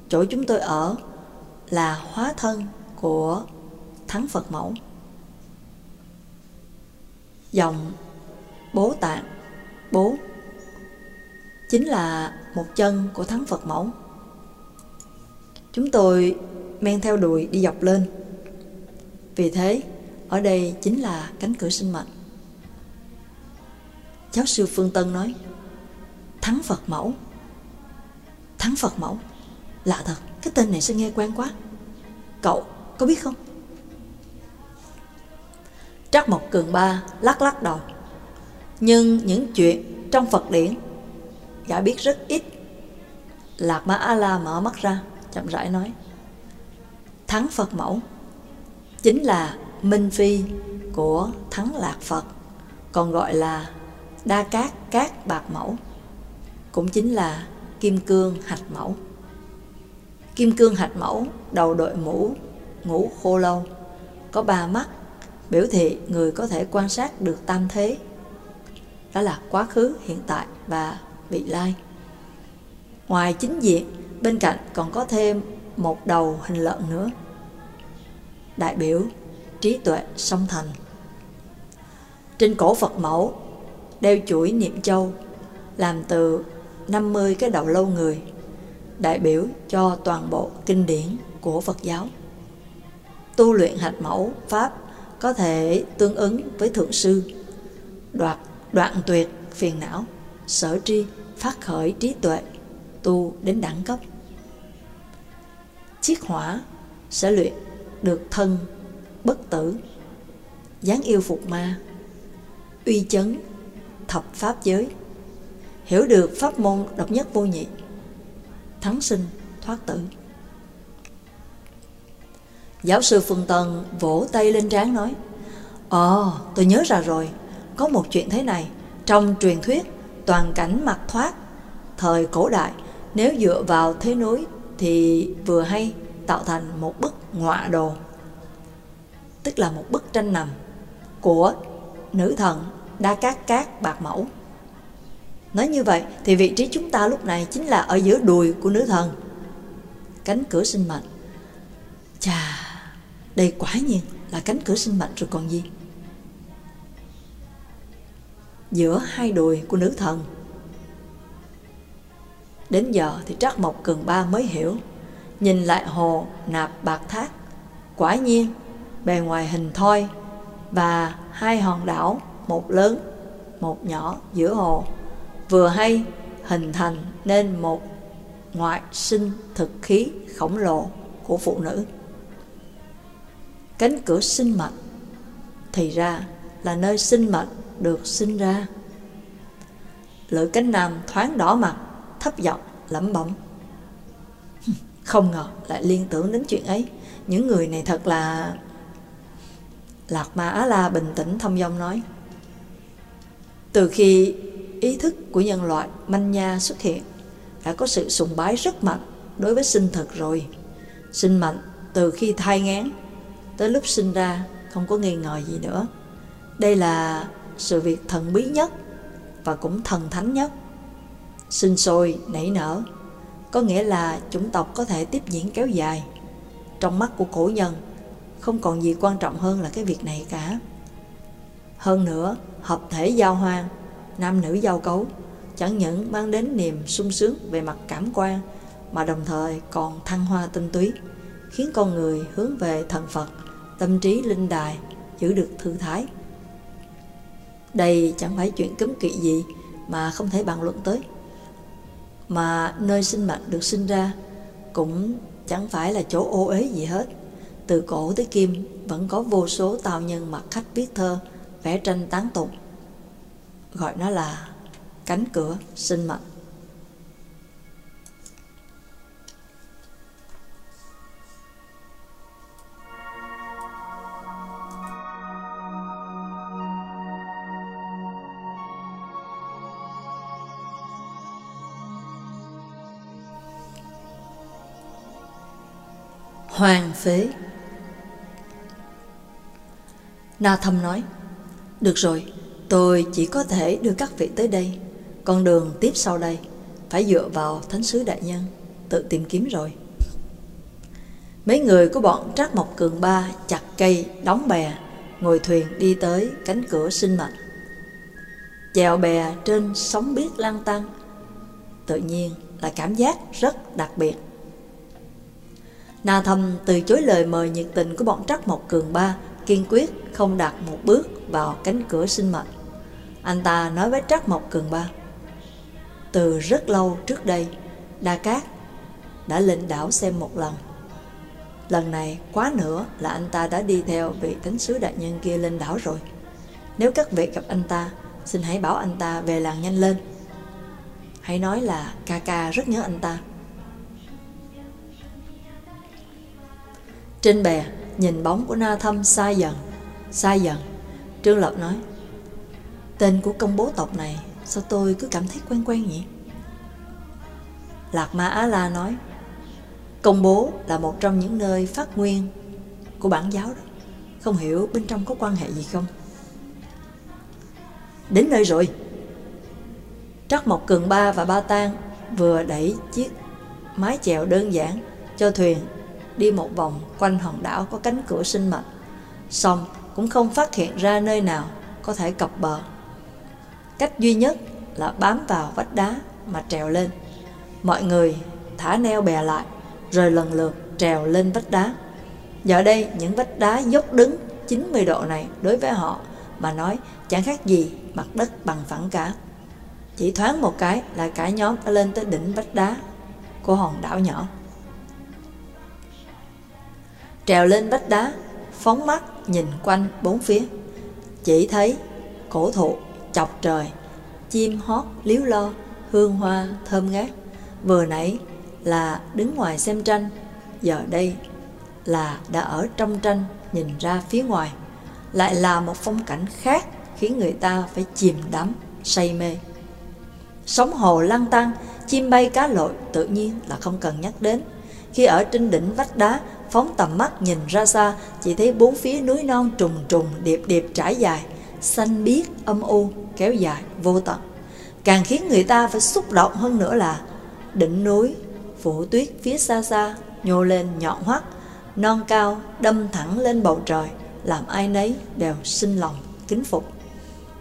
chỗ chúng tôi ở là hóa thân của Thắng Phật Mẫu. Dòng bố tạng, bố chính là một chân của thắng Phật mẫu. Chúng tôi men theo đuổi đi dọc lên. Vì thế, ở đây chính là cánh cửa sinh mệnh. Giáo sư Phương Tân nói, Thắng Phật mẫu. Thắng Phật mẫu. Lạ thật, cái tên này sẽ nghe quen quá. Cậu có biết không? Trắc Mộc Cường Ba lắc lắc đầu. Nhưng những chuyện trong Phật điển Gã biết rất ít Lạc Ma A-la mở mắt ra, Chậm rãi nói, Thắng Phật mẫu Chính là Minh Phi của Thắng Lạc Phật, Còn gọi là Đa Cát Cát Bạc Mẫu, Cũng chính là Kim Cương Hạch Mẫu Kim Cương Hạch Mẫu, Đầu đội mũ Ngũ khô lâu, Có ba mắt Biểu thị người có thể quan sát được tam thế Đó là quá khứ, hiện tại và vị lai. Ngoài chính diện, bên cạnh còn có thêm một đầu hình lợn nữa. Đại biểu trí tuệ song thành. Trên cổ Phật mẫu đeo chuỗi niệm châu làm từ 50 cái đầu lâu người đại biểu cho toàn bộ kinh điển của Phật giáo. Tu luyện hạch mẫu Pháp có thể tương ứng với Thượng Sư, đoạt đoạn tuyệt phiền não, sở tri phát khởi trí tuệ, tu đến đẳng cấp. Chiếc hỏa sẽ luyện được thân bất tử, dáng yêu phục ma, uy chấn, thập pháp giới, hiểu được pháp môn độc nhất vô nhị, thắng sinh, thoát tử. Giáo sư Phương Tân vỗ tay lên trán nói, Ồ, tôi nhớ ra rồi, có một chuyện thế này, trong truyền thuyết, toàn cảnh mặt thoát, thời cổ đại, nếu dựa vào thế núi thì vừa hay tạo thành một bức ngọa đồ, tức là một bức tranh nằm của nữ thần Đa Cát Cát Bạc Mẫu. Nói như vậy thì vị trí chúng ta lúc này chính là ở giữa đùi của nữ thần. Cánh cửa sinh mệnh. Chà, đây quả nhiên là cánh cửa sinh mệnh rồi còn gì. Giữa hai đùi của nữ thần. Đến giờ thì Trắc Mộc Cường Ba mới hiểu. Nhìn lại hồ nạp bạc thác. Quả nhiên, bề ngoài hình thoi và hai hòn đảo, một lớn, một nhỏ giữa hồ, vừa hay hình thành nên một ngoại sinh thực khí khổng lồ của phụ nữ. Cánh cửa sinh mệnh thì ra là nơi sinh mệnh được sinh ra. Lưỡi cánh nam thoáng đỏ mặt, thấp giọng lẩm bẩm. [LAUGHS] Không ngờ lại liên tưởng đến chuyện ấy. Những người này thật là... Lạc Ma Á La bình tĩnh thông dong nói. Từ khi ý thức của nhân loại manh nha xuất hiện, đã có sự sùng bái rất mạnh đối với sinh thực rồi. Sinh mệnh từ khi thai ngán tới lúc sinh ra không có nghi ngờ gì nữa. Đây là sự việc thần bí nhất và cũng thần thánh nhất. Sinh sôi, nảy nở, có nghĩa là chủng tộc có thể tiếp diễn kéo dài. Trong mắt của cổ nhân, không còn gì quan trọng hơn là cái việc này cả. Hơn nữa, hợp thể giao hoang, nam nữ giao cấu, chẳng những mang đến niềm sung sướng về mặt cảm quan, mà đồng thời còn thăng hoa tinh túy, khiến con người hướng về thần Phật, tâm trí linh đài, giữ được thư thái. Đây chẳng phải chuyện cấm kỵ gì mà không thể bàn luận tới. Mà nơi sinh mệnh được sinh ra cũng chẳng phải là chỗ ô uế gì hết. Từ cổ tới kim vẫn có vô số tào nhân mặc khách viết thơ, vẽ tranh tán tụng. Gọi nó là cánh cửa sinh mệnh. Phế. Na Thâm nói Được rồi, tôi chỉ có thể đưa các vị tới đây. Con đường tiếp sau đây Phải dựa vào Thánh sứ Đại Nhân Tự tìm kiếm rồi. Mấy người của bọn Trác Mộc Cường Ba Chặt cây, đóng bè Ngồi thuyền đi tới cánh cửa sinh mệnh. Chèo bè trên sóng biếc lang tăng Tự nhiên là cảm giác rất đặc biệt. Na Thâm từ chối lời mời nhiệt tình của bọn Trắc Mộc Cường Ba, kiên quyết không đặt một bước vào cánh cửa sinh mệnh. Anh ta nói với Trắc Mộc Cường Ba, từ rất lâu trước đây, Đa Cát đã lên đảo xem một lần. Lần này quá nữa là anh ta đã đi theo vị thánh sứ đại nhân kia lên đảo rồi. Nếu các vị gặp anh ta, xin hãy bảo anh ta về làng nhanh lên. Hãy nói là ca ca rất nhớ anh ta. Trên bè, nhìn bóng của Na Thâm xa dần, xa dần. Trương Lập nói, tên của công bố tộc này sao tôi cứ cảm thấy quen quen nhỉ? Lạc Ma Á La nói, công bố là một trong những nơi phát nguyên của bản giáo đó. Không hiểu bên trong có quan hệ gì không? Đến nơi rồi. Trắc Mộc Cường Ba và Ba Tang vừa đẩy chiếc mái chèo đơn giản cho thuyền đi một vòng quanh hòn đảo có cánh cửa sinh mệnh. Xong cũng không phát hiện ra nơi nào có thể cập bờ. Cách duy nhất là bám vào vách đá mà trèo lên. Mọi người thả neo bè lại, rồi lần lượt trèo lên vách đá. Giờ đây, những vách đá dốc đứng 90 độ này đối với họ mà nói chẳng khác gì mặt đất bằng phẳng cả. Chỉ thoáng một cái là cả nhóm đã lên tới đỉnh vách đá của hòn đảo nhỏ. Trèo lên vách đá, phóng mắt nhìn quanh bốn phía. Chỉ thấy cổ thụ chọc trời, chim hót líu lo, hương hoa thơm ngát. Vừa nãy là đứng ngoài xem tranh, giờ đây là đã ở trong tranh nhìn ra phía ngoài. Lại là một phong cảnh khác khiến người ta phải chìm đắm, say mê. Sóng hồ lăn tăng, chim bay cá lội tự nhiên là không cần nhắc đến. Khi ở trên đỉnh vách đá, phóng tầm mắt nhìn ra xa, chỉ thấy bốn phía núi non trùng trùng, điệp điệp trải dài, xanh biếc, âm u, kéo dài, vô tận. Càng khiến người ta phải xúc động hơn nữa là đỉnh núi, phủ tuyết phía xa xa, nhô lên nhọn hoắt, non cao đâm thẳng lên bầu trời, làm ai nấy đều sinh lòng kính phục.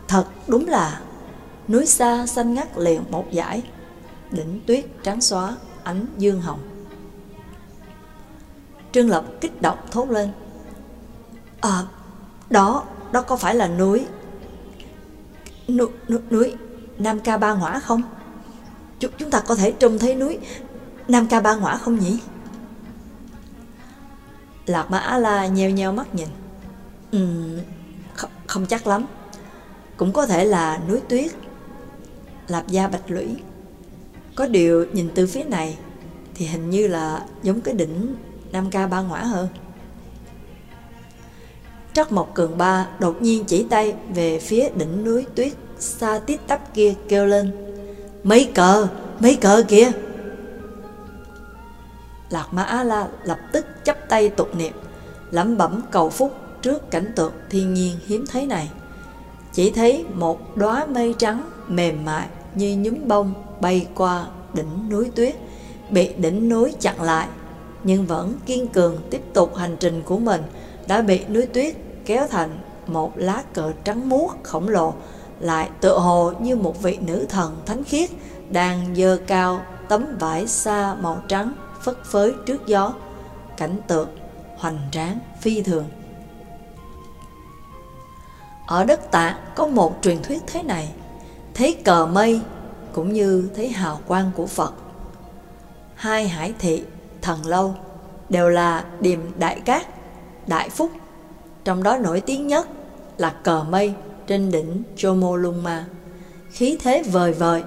Thật đúng là núi xa xanh ngắt liền một dải, đỉnh tuyết trắng xóa, ánh dương hồng. Trương Lập kích động thốt lên. À, đó, đó có phải là núi núi, núi, núi Nam Ca Ba Ngõa không? Chúng, chúng ta có thể trông thấy núi Nam Ca Ba Ngõa không nhỉ? Lạc Mã Á La nheo nheo mắt nhìn. Ừ, không, không chắc lắm. Cũng có thể là núi tuyết, Lạp Gia Bạch Lũy. Có điều nhìn từ phía này thì hình như là giống cái đỉnh Nam Ca Ba Ngõa hơn. Trắc Mộc Cường Ba đột nhiên chỉ tay về phía đỉnh núi tuyết xa tít tắp kia kêu lên Mấy cờ, mấy cờ kia Lạc Mã Á La lập tức chấp tay tục niệm lẩm bẩm cầu phúc trước cảnh tượng thiên nhiên hiếm thấy này Chỉ thấy một đóa mây trắng mềm mại như nhúm bông bay qua đỉnh núi tuyết Bị đỉnh núi chặn lại nhưng vẫn kiên cường tiếp tục hành trình của mình, đã bị núi tuyết kéo thành một lá cờ trắng muốt khổng lồ, lại tựa hồ như một vị nữ thần thánh khiết đang dơ cao tấm vải xa màu trắng phất phới trước gió, cảnh tượng hoành tráng phi thường. Ở đất tạ có một truyền thuyết thế này thấy cờ mây cũng như thấy hào quang của phật. Hai hải thị thần lâu đều là điềm đại cát đại phúc trong đó nổi tiếng nhất là cờ mây trên đỉnh Chomolungma. Khí thế vời vời,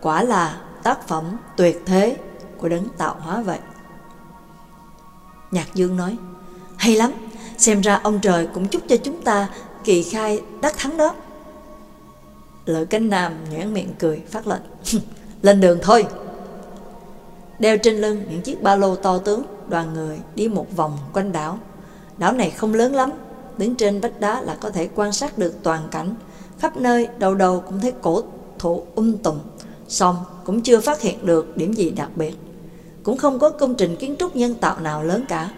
quả là tác phẩm tuyệt thế của đấng tạo hóa vậy. Nhạc Dương nói, hay lắm, xem ra ông trời cũng chúc cho chúng ta kỳ khai đắc thắng đó. Lợi cánh nam nhoảng miệng cười phát lệnh, [LAUGHS] lên đường thôi. Đeo trên lưng những chiếc ba lô to tướng, đoàn người đi một vòng quanh đảo. Đảo này không lớn lắm, đứng trên vách đá là có thể quan sát được toàn cảnh. Khắp nơi, đầu đầu cũng thấy cổ thụ um tùm, xong cũng chưa phát hiện được điểm gì đặc biệt. Cũng không có công trình kiến trúc nhân tạo nào lớn cả.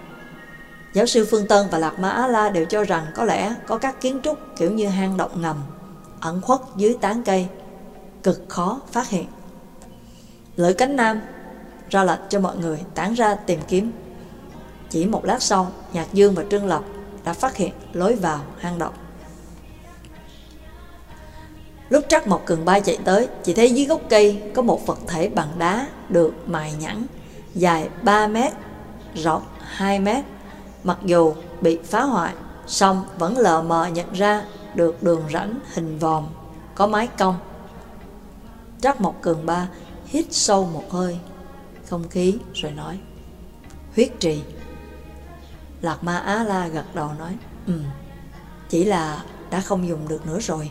Giáo sư Phương Tân và Lạc Ma Á La đều cho rằng có lẽ có các kiến trúc kiểu như hang động ngầm, ẩn khuất dưới tán cây, cực khó phát hiện. Lợi cánh nam ra lệnh cho mọi người tán ra tìm kiếm. Chỉ một lát sau, Nhạc Dương và Trương Lập đã phát hiện lối vào hang động. Lúc Trắc một Cường Ba chạy tới, chỉ thấy dưới gốc cây có một vật thể bằng đá được mài nhẵn, dài 3 mét, rộng 2 mét. Mặc dù bị phá hoại, song vẫn lờ mờ nhận ra được đường rãnh hình vòm, có mái cong. Trắc một Cường Ba hít sâu một hơi, không khí rồi nói, huyết trì. Lạc Ma Á La gật đầu nói, Ừ, chỉ là đã không dùng được nữa rồi.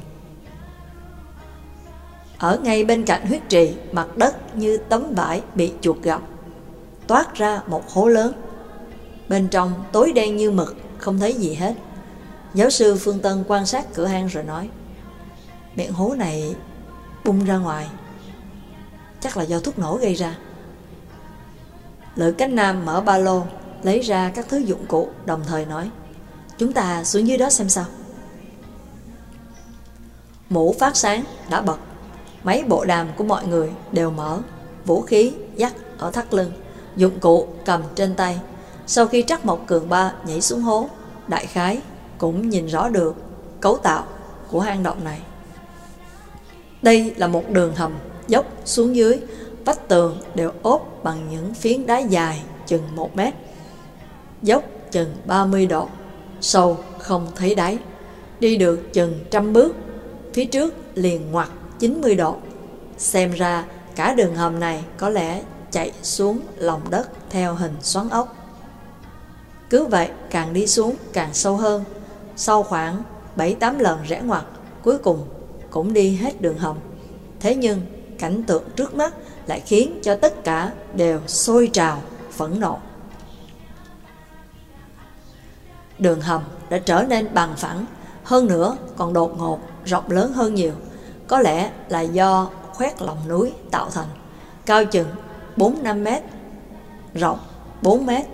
Ở ngay bên cạnh huyết trì, mặt đất như tấm vải bị chuột gặp, toát ra một hố lớn. Bên trong tối đen như mực, không thấy gì hết. Giáo sư Phương Tân quan sát cửa hang rồi nói, miệng hố này bung ra ngoài, chắc là do thuốc nổ gây ra. Lữ cánh nam mở ba lô, lấy ra các thứ dụng cụ, đồng thời nói, Chúng ta xuống dưới đó xem sao. Mũ phát sáng đã bật. Mấy bộ đàm của mọi người đều mở. Vũ khí dắt ở thắt lưng Dụng cụ cầm trên tay. Sau khi trắc một cường ba nhảy xuống hố Đại khái cũng nhìn rõ được Cấu tạo của hang động này. Đây là một đường hầm dốc xuống dưới, vách tường đều ốp bằng những phiến đá dài chừng 1 mét, dốc chừng 30 độ, sâu không thấy đáy. Đi được chừng trăm bước, phía trước liền ngoặt 90 độ. Xem ra cả đường hầm này có lẽ chạy xuống lòng đất theo hình xoắn ốc. Cứ vậy càng đi xuống càng sâu hơn, sau khoảng 7-8 lần rẽ ngoặt, cuối cùng cũng đi hết đường hầm. Thế nhưng cảnh tượng trước mắt lại khiến cho tất cả đều sôi trào, phẫn nộ. Đường hầm đã trở nên bằng phẳng, hơn nữa còn đột ngột, rộng lớn hơn nhiều. Có lẽ là do khoét lòng núi tạo thành, cao chừng 4-5 mét, rộng 4 mét.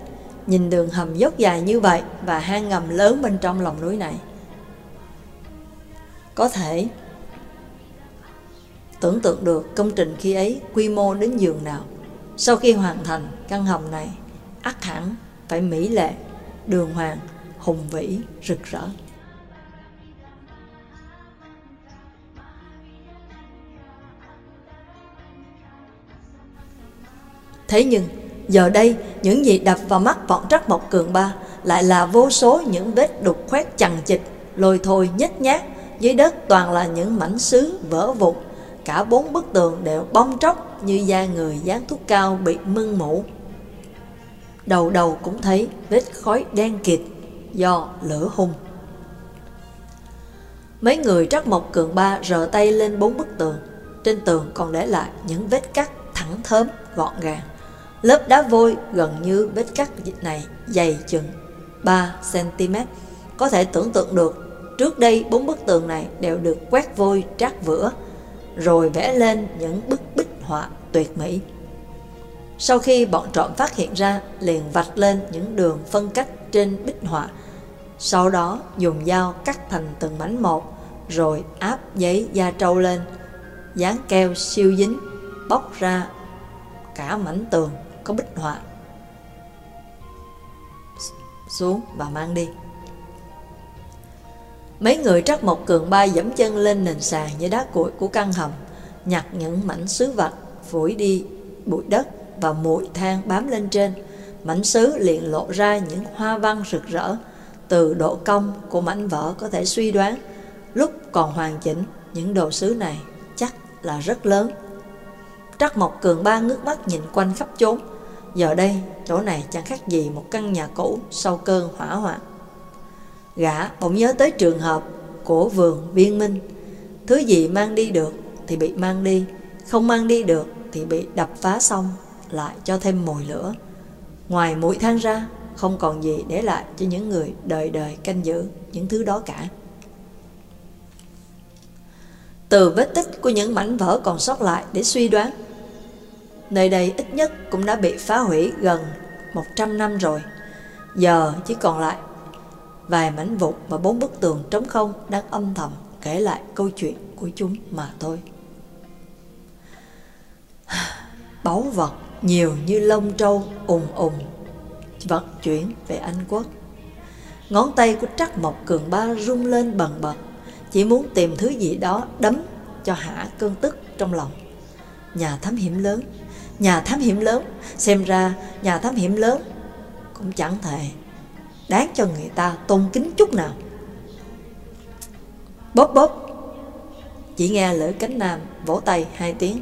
Nhìn đường hầm dốc dài như vậy và hang ngầm lớn bên trong lòng núi này. Có thể tưởng tượng được công trình khi ấy quy mô đến giường nào. Sau khi hoàn thành căn hầm này, ắt hẳn phải mỹ lệ, đường hoàng, hùng vĩ, rực rỡ. Thế nhưng, giờ đây, những gì đập vào mắt bọn Trắc Mộc Cường Ba lại là vô số những vết đục khoét chằng chịch lôi thôi nhếch nhát, dưới đất toàn là những mảnh sứ vỡ vụn, cả bốn bức tường đều bong tróc như da người dán thuốc cao bị mưng mủ. Đầu đầu cũng thấy vết khói đen kịt do lửa hung. Mấy người trắc mộc cường ba rờ tay lên bốn bức tường, trên tường còn để lại những vết cắt thẳng thớm, gọn gàng. Lớp đá vôi gần như vết cắt này dày chừng 3cm. Có thể tưởng tượng được, trước đây bốn bức tường này đều được quét vôi trát vữa, rồi vẽ lên những bức bích họa tuyệt mỹ. Sau khi bọn trộm phát hiện ra, liền vạch lên những đường phân cách trên bích họa, sau đó dùng dao cắt thành từng mảnh một, rồi áp giấy da trâu lên, dán keo siêu dính, bóc ra cả mảnh tường có bích họa xuống và mang đi. Mấy người trắc một cường bay dẫm chân lên nền sàn như đá cuội của căn hầm, nhặt những mảnh sứ vật, phủi đi bụi đất và mùi than bám lên trên. Mảnh sứ liền lộ ra những hoa văn rực rỡ. Từ độ cong của mảnh vỡ có thể suy đoán, lúc còn hoàn chỉnh, những đồ sứ này chắc là rất lớn. Trắc Mộc Cường Ba ngước mắt nhìn quanh khắp chốn. Giờ đây, chỗ này chẳng khác gì một căn nhà cũ sau cơn hỏa hoạn. Gã bỗng nhớ tới trường hợp của vườn viên minh. Thứ gì mang đi được thì bị mang đi, không mang đi được thì bị đập phá xong, lại cho thêm mồi lửa. Ngoài mũi than ra, không còn gì để lại cho những người đời đời canh giữ những thứ đó cả. Từ vết tích của những mảnh vỡ còn sót lại để suy đoán, nơi đây ít nhất cũng đã bị phá hủy gần 100 năm rồi. Giờ chỉ còn lại vài mảnh vụn và bốn bức tường trống không đang âm thầm kể lại câu chuyện của chúng mà thôi. [SIGHS] Báu vật nhiều như lông trâu ùng ùng vận chuyển về Anh Quốc. Ngón tay của Trắc Mộc Cường Ba rung lên bần bật, chỉ muốn tìm thứ gì đó đấm cho hả cơn tức trong lòng. Nhà thám hiểm lớn, nhà thám hiểm lớn, xem ra nhà thám hiểm lớn cũng chẳng thể đáng cho người ta tôn kính chút nào. Bóp bóp, chỉ nghe lưỡi cánh nam vỗ tay hai tiếng,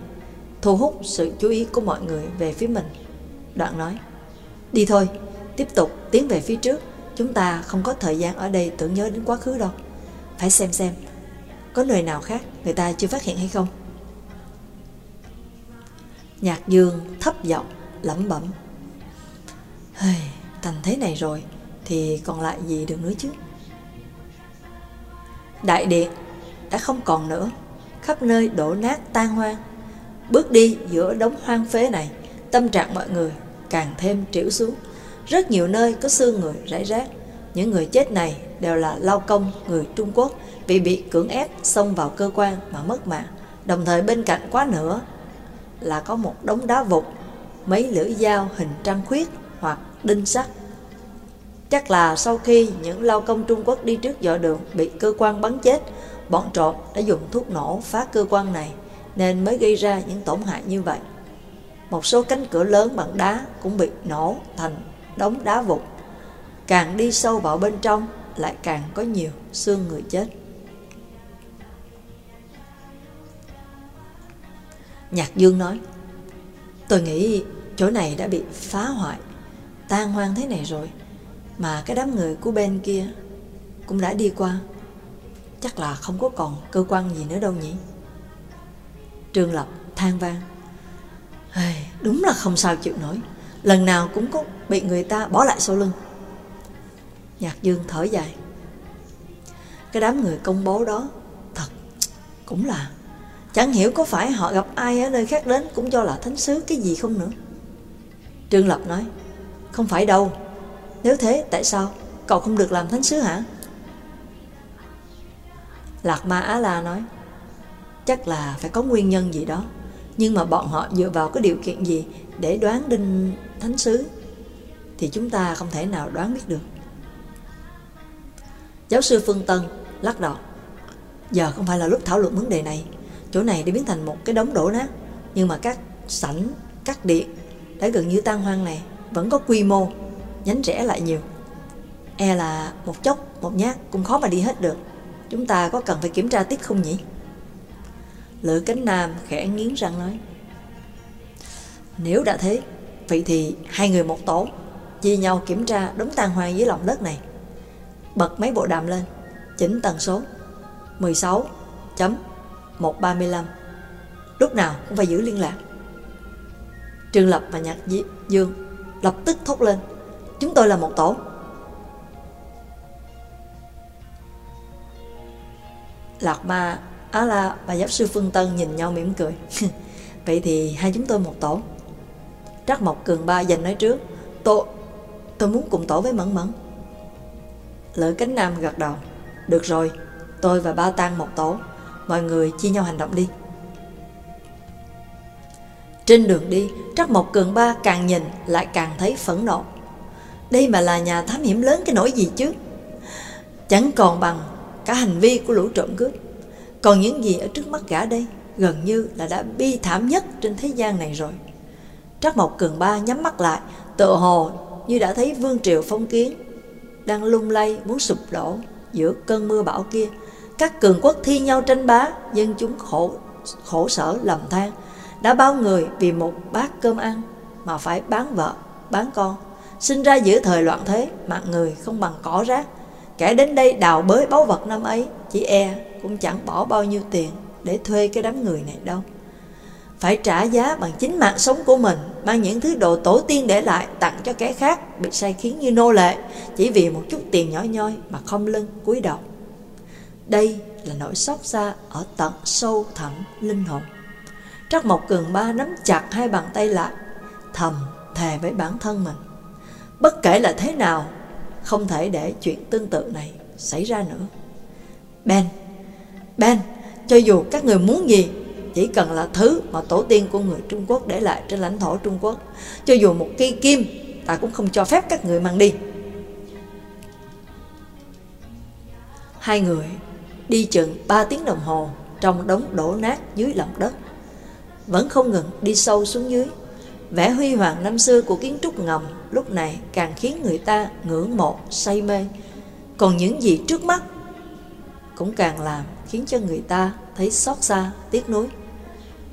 thu hút sự chú ý của mọi người về phía mình. Đoạn nói, đi thôi, tiếp tục tiến về phía trước, chúng ta không có thời gian ở đây tưởng nhớ đến quá khứ đâu. Phải xem xem, có nơi nào khác người ta chưa phát hiện hay không? Nhạc dương thấp giọng lẩm bẩm. hey thành thế này rồi thì còn lại gì được nữa chứ? Đại điện đã không còn nữa, khắp nơi đổ nát tan hoang. Bước đi giữa đống hoang phế này, tâm trạng mọi người càng thêm trĩu xuống. Rất nhiều nơi có xương người rải rác. Những người chết này đều là lao công người Trung Quốc vì bị cưỡng ép xông vào cơ quan mà mất mạng. Đồng thời bên cạnh quá nữa là có một đống đá vụn, mấy lưỡi dao hình trăng khuyết hoặc đinh sắt. Chắc là sau khi những lao công Trung Quốc đi trước dọ đường bị cơ quan bắn chết, bọn trộm đã dùng thuốc nổ phá cơ quan này nên mới gây ra những tổn hại như vậy. Một số cánh cửa lớn bằng đá cũng bị nổ thành đống đá vụn. Càng đi sâu vào bên trong lại càng có nhiều xương người chết. Nhạc Dương nói, tôi nghĩ chỗ này đã bị phá hoại, tan hoang thế này rồi, mà cái đám người của bên kia cũng đã đi qua. Chắc là không có còn cơ quan gì nữa đâu nhỉ? Trương Lập than vang. Đúng là không sao chịu nổi, lần nào cũng có bị người ta bỏ lại sau lưng. Nhạc Dương thở dài. Cái đám người công bố đó thật cũng là Chẳng hiểu có phải họ gặp ai ở nơi khác đến cũng cho là thánh sứ cái gì không nữa. Trương Lập nói, không phải đâu. Nếu thế, tại sao? Cậu không được làm thánh sứ hả? Lạc Ma Á La nói, chắc là phải có nguyên nhân gì đó. Nhưng mà bọn họ dựa vào cái điều kiện gì để đoán đinh thánh sứ thì chúng ta không thể nào đoán biết được. Giáo sư Phương Tân lắc đầu. Giờ không phải là lúc thảo luận vấn đề này. Chỗ này đã biến thành một cái đống đổ nát. Nhưng mà các sảnh, các điện đã gần như tan hoang này vẫn có quy mô, nhánh rẽ lại nhiều. E là một chốc, một nhát cũng khó mà đi hết được. Chúng ta có cần phải kiểm tra tiếp không nhỉ? Lữ cánh nam khẽ nghiến răng nói. Nếu đã thế, vậy thì hai người một tổ, chia nhau kiểm tra đống tan hoang dưới lòng đất này. Bật mấy bộ đàm lên, chỉnh tần số 16.135. Lúc nào cũng phải giữ liên lạc. Trương Lập và Nhạc Dương lập tức thốt lên. Chúng tôi là một tổ. Lạc Ma, Á La và giáo sư Phương Tân nhìn nhau mỉm cười. [LAUGHS] Vậy thì hai chúng tôi một tổ. Trắc Mộc Cường Ba dành nói trước. Tôi, tôi muốn cùng tổ với Mẫn Mẫn. lữ cánh nam gật đầu. Được rồi, tôi và ba tăng một tổ. Mọi người chia nhau hành động đi. Trên đường đi, Trắc Mộc Cường Ba càng nhìn lại càng thấy phẫn nộ. Đây mà là nhà thám hiểm lớn cái nỗi gì chứ? Chẳng còn bằng cả hành vi của lũ trộm cướp. Còn những gì ở trước mắt gã đây gần như là đã bi thảm nhất trên thế gian này rồi. Trác Mộc Cường Ba nhắm mắt lại, tự hồ như đã thấy vương triều phong kiến đang lung lay muốn sụp đổ giữa cơn mưa bão kia. Các cường quốc thi nhau tranh bá, dân chúng khổ khổ sở lầm than, đã bao người vì một bát cơm ăn mà phải bán vợ, bán con. Sinh ra giữa thời loạn thế, mạng người không bằng cỏ rác. Kẻ đến đây đào bới báu vật năm ấy, chỉ e cũng chẳng bỏ bao nhiêu tiền để thuê cái đám người này đâu. Phải trả giá bằng chính mạng sống của mình, mang những thứ đồ tổ tiên để lại tặng cho kẻ khác bị sai khiến như nô lệ, chỉ vì một chút tiền nhỏ nhoi mà không lưng cúi đầu. Đây là nỗi xót xa ở tận sâu thẳm linh hồn. Trắc Mộc Cường Ba nắm chặt hai bàn tay lại, thầm thề với bản thân mình. Bất kể là thế nào, không thể để chuyện tương tự này xảy ra nữa. Ben, Ben, cho dù các người muốn gì, chỉ cần là thứ mà tổ tiên của người Trung Quốc để lại trên lãnh thổ Trung Quốc. Cho dù một cây kim, ta cũng không cho phép các người mang đi. Hai người đi chừng 3 tiếng đồng hồ trong đống đổ nát dưới lòng đất vẫn không ngừng đi sâu xuống dưới. Vẻ huy hoàng năm xưa của kiến trúc ngầm lúc này càng khiến người ta ngưỡng mộ, say mê. Còn những gì trước mắt cũng càng làm khiến cho người ta thấy xót xa, tiếc nuối.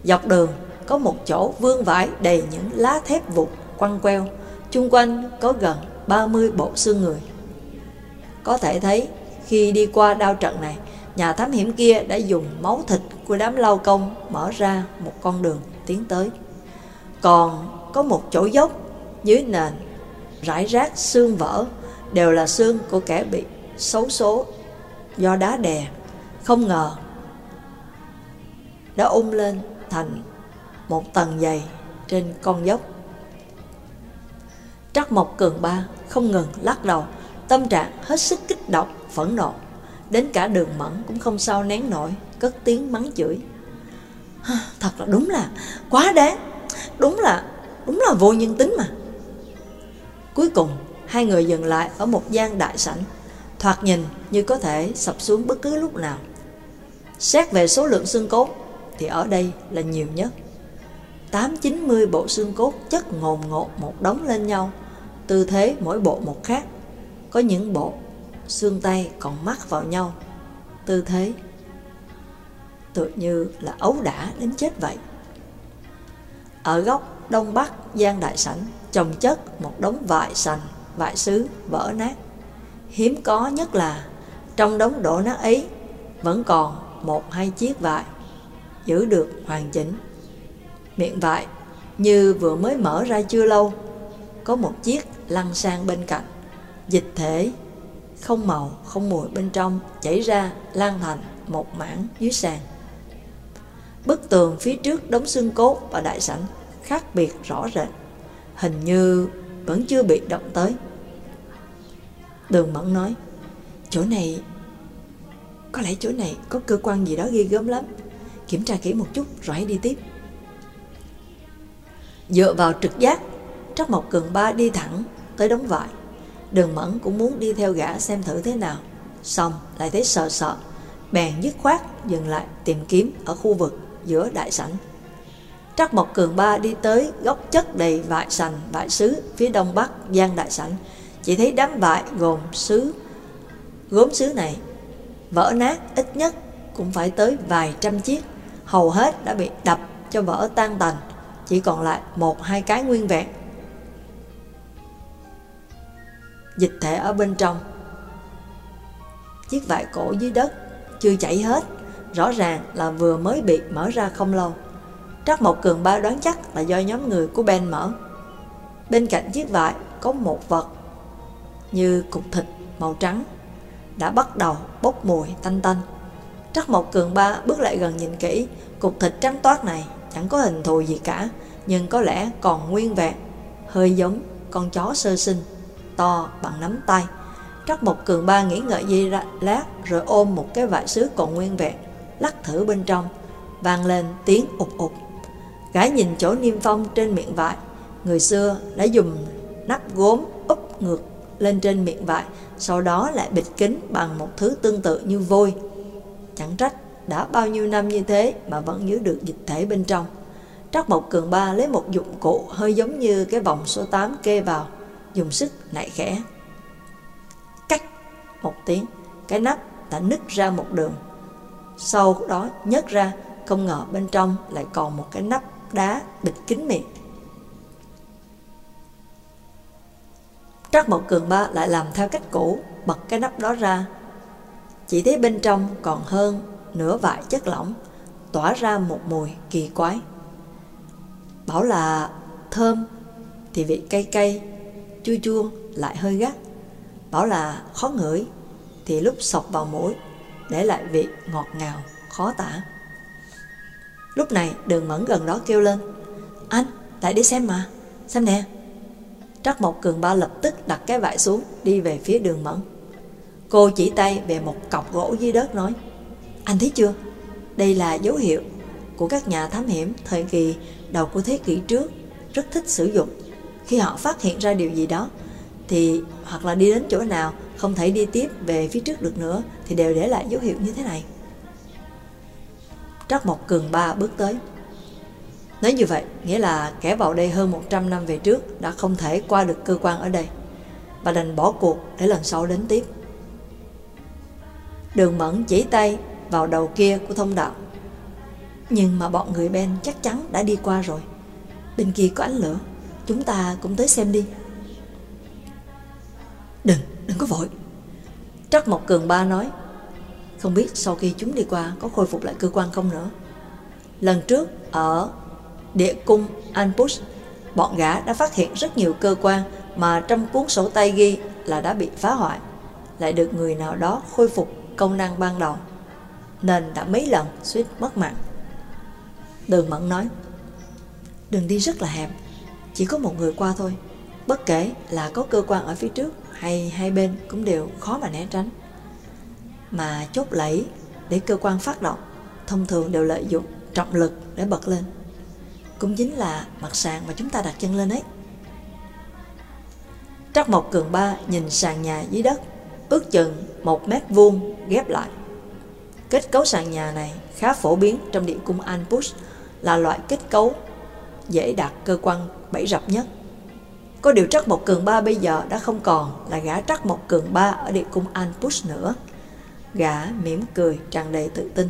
Dọc đường có một chỗ vương vãi đầy những lá thép vụt quăng queo, chung quanh có gần 30 bộ xương người. Có thể thấy khi đi qua đao trận này, nhà thám hiểm kia đã dùng máu thịt của đám lao công mở ra một con đường tiến tới. Còn có một chỗ dốc dưới nền rải rác xương vỡ đều là xương của kẻ bị xấu số do đá đè. Không ngờ đã ung lên thành một tầng dày trên con dốc. Trắc Mộc Cường Ba không ngừng lắc đầu, tâm trạng hết sức kích động, phẫn nộ. Đến cả đường mẫn cũng không sao nén nổi, cất tiếng mắng chửi. [SIGHS] Thật là đúng là quá đáng, đúng là, đúng là vô nhân tính mà. Cuối cùng, hai người dừng lại ở một gian đại sảnh, thoạt nhìn như có thể sập xuống bất cứ lúc nào. Xét về số lượng xương cốt thì ở đây là nhiều nhất. 8-90 bộ xương cốt chất ngồn ngột một đống lên nhau, tư thế mỗi bộ một khác. Có những bộ xương tay còn mắc vào nhau, tư thế tựa như là ấu đả đến chết vậy. Ở góc đông bắc gian đại sảnh trồng chất một đống vải sành, vải sứ vỡ nát. Hiếm có nhất là trong đống đổ nát ấy vẫn còn một hai chiếc vải giữ được hoàn chỉnh. Miệng vải như vừa mới mở ra chưa lâu, có một chiếc lăn sang bên cạnh. Dịch thể không màu, không mùi bên trong chảy ra lan thành một mảng dưới sàn. Bức tường phía trước đống xương cốt và đại sảnh khác biệt rõ rệt, hình như vẫn chưa bị động tới. Đường Mẫn nói, chỗ này, có lẽ chỗ này có cơ quan gì đó ghi gớm lắm, kiểm tra kỹ một chút rồi hãy đi tiếp. Dựa vào trực giác, Trắc Mộc Cường Ba đi thẳng tới đống vải. Đường Mẫn cũng muốn đi theo gã xem thử thế nào, xong lại thấy sợ sợ, bèn dứt khoát dừng lại tìm kiếm ở khu vực giữa đại sảnh. Trắc Mộc Cường Ba đi tới góc chất đầy vại sành, vại sứ phía đông bắc gian đại sảnh, chỉ thấy đám vại gồm sứ gốm sứ này vỡ nát ít nhất cũng phải tới vài trăm chiếc, hầu hết đã bị đập cho vỡ tan tành, chỉ còn lại một hai cái nguyên vẹn. Dịch thể ở bên trong Chiếc vải cổ dưới đất chưa chảy hết rõ ràng là vừa mới bị mở ra không lâu. Trắc Mộc Cường Ba đoán chắc là do nhóm người của Ben mở. Bên cạnh chiếc vải có một vật như cục thịt màu trắng đã bắt đầu bốc mùi tanh tanh. Trắc Mộc Cường Ba bước lại gần nhìn kỹ, cục thịt trắng toát này chẳng có hình thù gì cả, nhưng có lẽ còn nguyên vẹn, hơi giống con chó sơ sinh, to bằng nắm tay. Trắc Mộc Cường Ba nghĩ ngợi gì lát rồi ôm một cái vải sứ còn nguyên vẹn, lắc thử bên trong, vang lên tiếng ụt ụt. Gái nhìn chỗ niêm phong trên miệng vải, người xưa đã dùng nắp gốm úp ngược lên trên miệng vải, sau đó lại bịt kín bằng một thứ tương tự như vôi. Chẳng trách đã bao nhiêu năm như thế mà vẫn giữ được dịch thể bên trong. Trắc Mộc Cường Ba lấy một dụng cụ hơi giống như cái vòng số 8 kê vào, dùng sức nạy khẽ. Cách một tiếng, cái nắp đã nứt ra một đường sau đó nhấc ra, không ngờ bên trong lại còn một cái nắp đá bịt kín miệng. Trắc Mộc Cường Ba lại làm theo cách cũ, bật cái nắp đó ra. Chỉ thấy bên trong còn hơn nửa vại chất lỏng, tỏa ra một mùi kỳ quái. Bảo là thơm thì vị cay cay, chua chua lại hơi gắt. Bảo là khó ngửi thì lúc sọc vào mũi để lại vị ngọt ngào, khó tả. Lúc này đường mẫn gần đó kêu lên, anh, lại đi xem mà, xem nè. Trắc Mộc Cường Ba lập tức đặt cái vải xuống, đi về phía đường mẫn. Cô chỉ tay về một cọc gỗ dưới đất nói, anh thấy chưa, đây là dấu hiệu của các nhà thám hiểm thời kỳ đầu của thế kỷ trước rất thích sử dụng. Khi họ phát hiện ra điều gì đó, thì hoặc là đi đến chỗ nào không thể đi tiếp về phía trước được nữa thì đều để lại dấu hiệu như thế này. Trắc Mộc Cường Ba bước tới. Nếu như vậy, nghĩa là kẻ vào đây hơn 100 năm về trước đã không thể qua được cơ quan ở đây và đành bỏ cuộc để lần sau đến tiếp. Đường Mẫn chỉ tay vào đầu kia của thông đạo. Nhưng mà bọn người Ben chắc chắn đã đi qua rồi. Bên kia có ánh lửa, chúng ta cũng tới xem đi. Đừng, đừng có vội. Trắc Mộc Cường Ba nói, không biết sau khi chúng đi qua có khôi phục lại cơ quan không nữa. Lần trước ở địa cung Anpus, bọn gã đã phát hiện rất nhiều cơ quan mà trong cuốn sổ tay ghi là đã bị phá hoại, lại được người nào đó khôi phục công năng ban đầu, nên đã mấy lần suýt mất mạng. Đường Mẫn nói, đường đi rất là hẹp, chỉ có một người qua thôi, bất kể là có cơ quan ở phía trước hay hai bên cũng đều khó mà né tránh. Mà chốt lẫy để cơ quan phát động thông thường đều lợi dụng trọng lực để bật lên. Cũng chính là mặt sàn mà chúng ta đặt chân lên ấy. Trắc Mộc Cường Ba nhìn sàn nhà dưới đất, ước chừng một mét vuông ghép lại. Kết cấu sàn nhà này khá phổ biến trong địa cung Anpush là loại kết cấu dễ đạt cơ quan bẫy rập nhất. Có điều Trắc một Cường Ba bây giờ đã không còn là gã Trắc một Cường Ba ở địa cung Anpush nữa. Gã mỉm cười tràn đầy tự tin.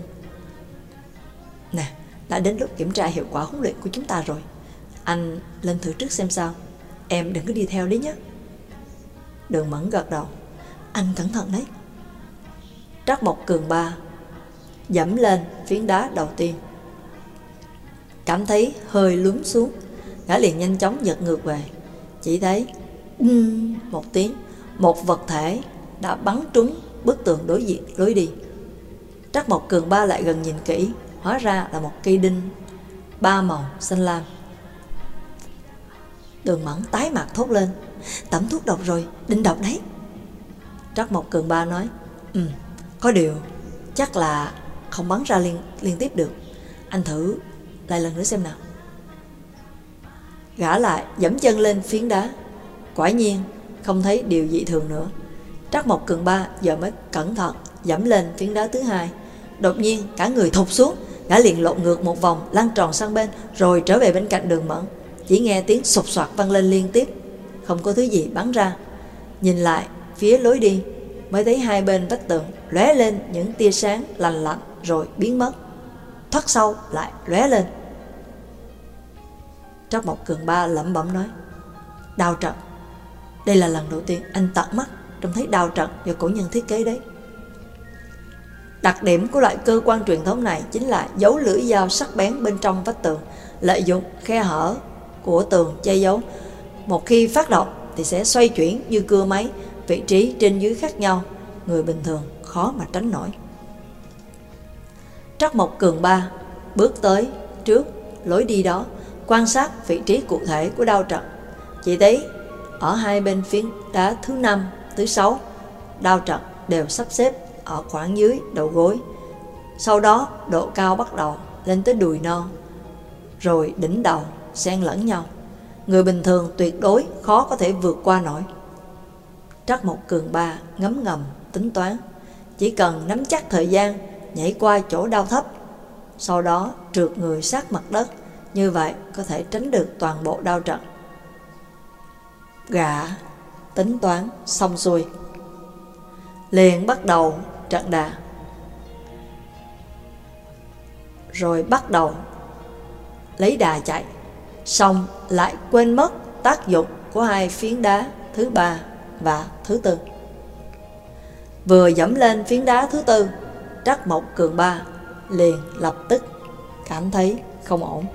Nè, đã đến lúc kiểm tra hiệu quả huấn luyện của chúng ta rồi. Anh lên thử trước xem sao. Em đừng có đi theo đấy nhé. Đường Mẫn gật đầu. Anh cẩn thận đấy. Trắc một Cường Ba dẫm lên phiến đá đầu tiên. Cảm thấy hơi lún xuống, gã liền nhanh chóng giật ngược về. Chỉ thấy um, một tiếng, một vật thể đã bắn trúng bức tường đối diện lối đi. Trắc Mộc Cường Ba lại gần nhìn kỹ, hóa ra là một cây đinh ba màu xanh lam. Đường Mẫn tái mặt thốt lên, tẩm thuốc độc rồi, đinh độc đấy. Trắc Mộc Cường Ba nói, Ừ, có điều, chắc là không bắn ra liên, liên tiếp được. Anh thử lại lần nữa xem nào. Gã lại dẫm chân lên phiến đá. Quả nhiên, không thấy điều dị thường nữa. Trắc Mộc Cường Ba giờ mới cẩn thận dẫm lên phiến đá thứ hai. Đột nhiên, cả người thụt xuống, gã liền lộn ngược một vòng, lăn tròn sang bên, rồi trở về bên cạnh đường mẫn. Chỉ nghe tiếng sụp soạt vang lên liên tiếp, không có thứ gì bắn ra. Nhìn lại, phía lối đi, mới thấy hai bên vách tường lóe lên những tia sáng lành lạnh rồi biến mất. Thoát sau lại lóe lên. Trác Mộc Cường Ba lẩm bẩm nói, Đào trận Đây là lần đầu tiên anh tận mắt Trông thấy đào trận do cổ nhân thiết kế đấy. Đặc điểm của loại cơ quan truyền thống này Chính là dấu lưỡi dao sắc bén bên trong vách tường, Lợi dụng khe hở của tường che giấu. Một khi phát động thì sẽ xoay chuyển như cưa máy, Vị trí trên dưới khác nhau, Người bình thường khó mà tránh nổi. Trắc Mộc Cường Ba bước tới trước lối đi đó quan sát vị trí cụ thể của đao trận. Chỉ thấy ở hai bên phiến đá thứ năm, thứ sáu, đao trận đều sắp xếp ở khoảng dưới đầu gối. Sau đó độ cao bắt đầu lên tới đùi non, rồi đỉnh đầu xen lẫn nhau. Người bình thường tuyệt đối khó có thể vượt qua nổi. Trắc một cường ba ngấm ngầm tính toán, chỉ cần nắm chắc thời gian nhảy qua chỗ đau thấp, sau đó trượt người sát mặt đất như vậy có thể tránh được toàn bộ đau trận. Gã tính toán xong xuôi. Liền bắt đầu trận đà. Rồi bắt đầu lấy đà chạy. Xong lại quên mất tác dụng của hai phiến đá thứ ba và thứ tư. Vừa dẫm lên phiến đá thứ tư, Trắc Mộc Cường Ba liền lập tức cảm thấy không ổn.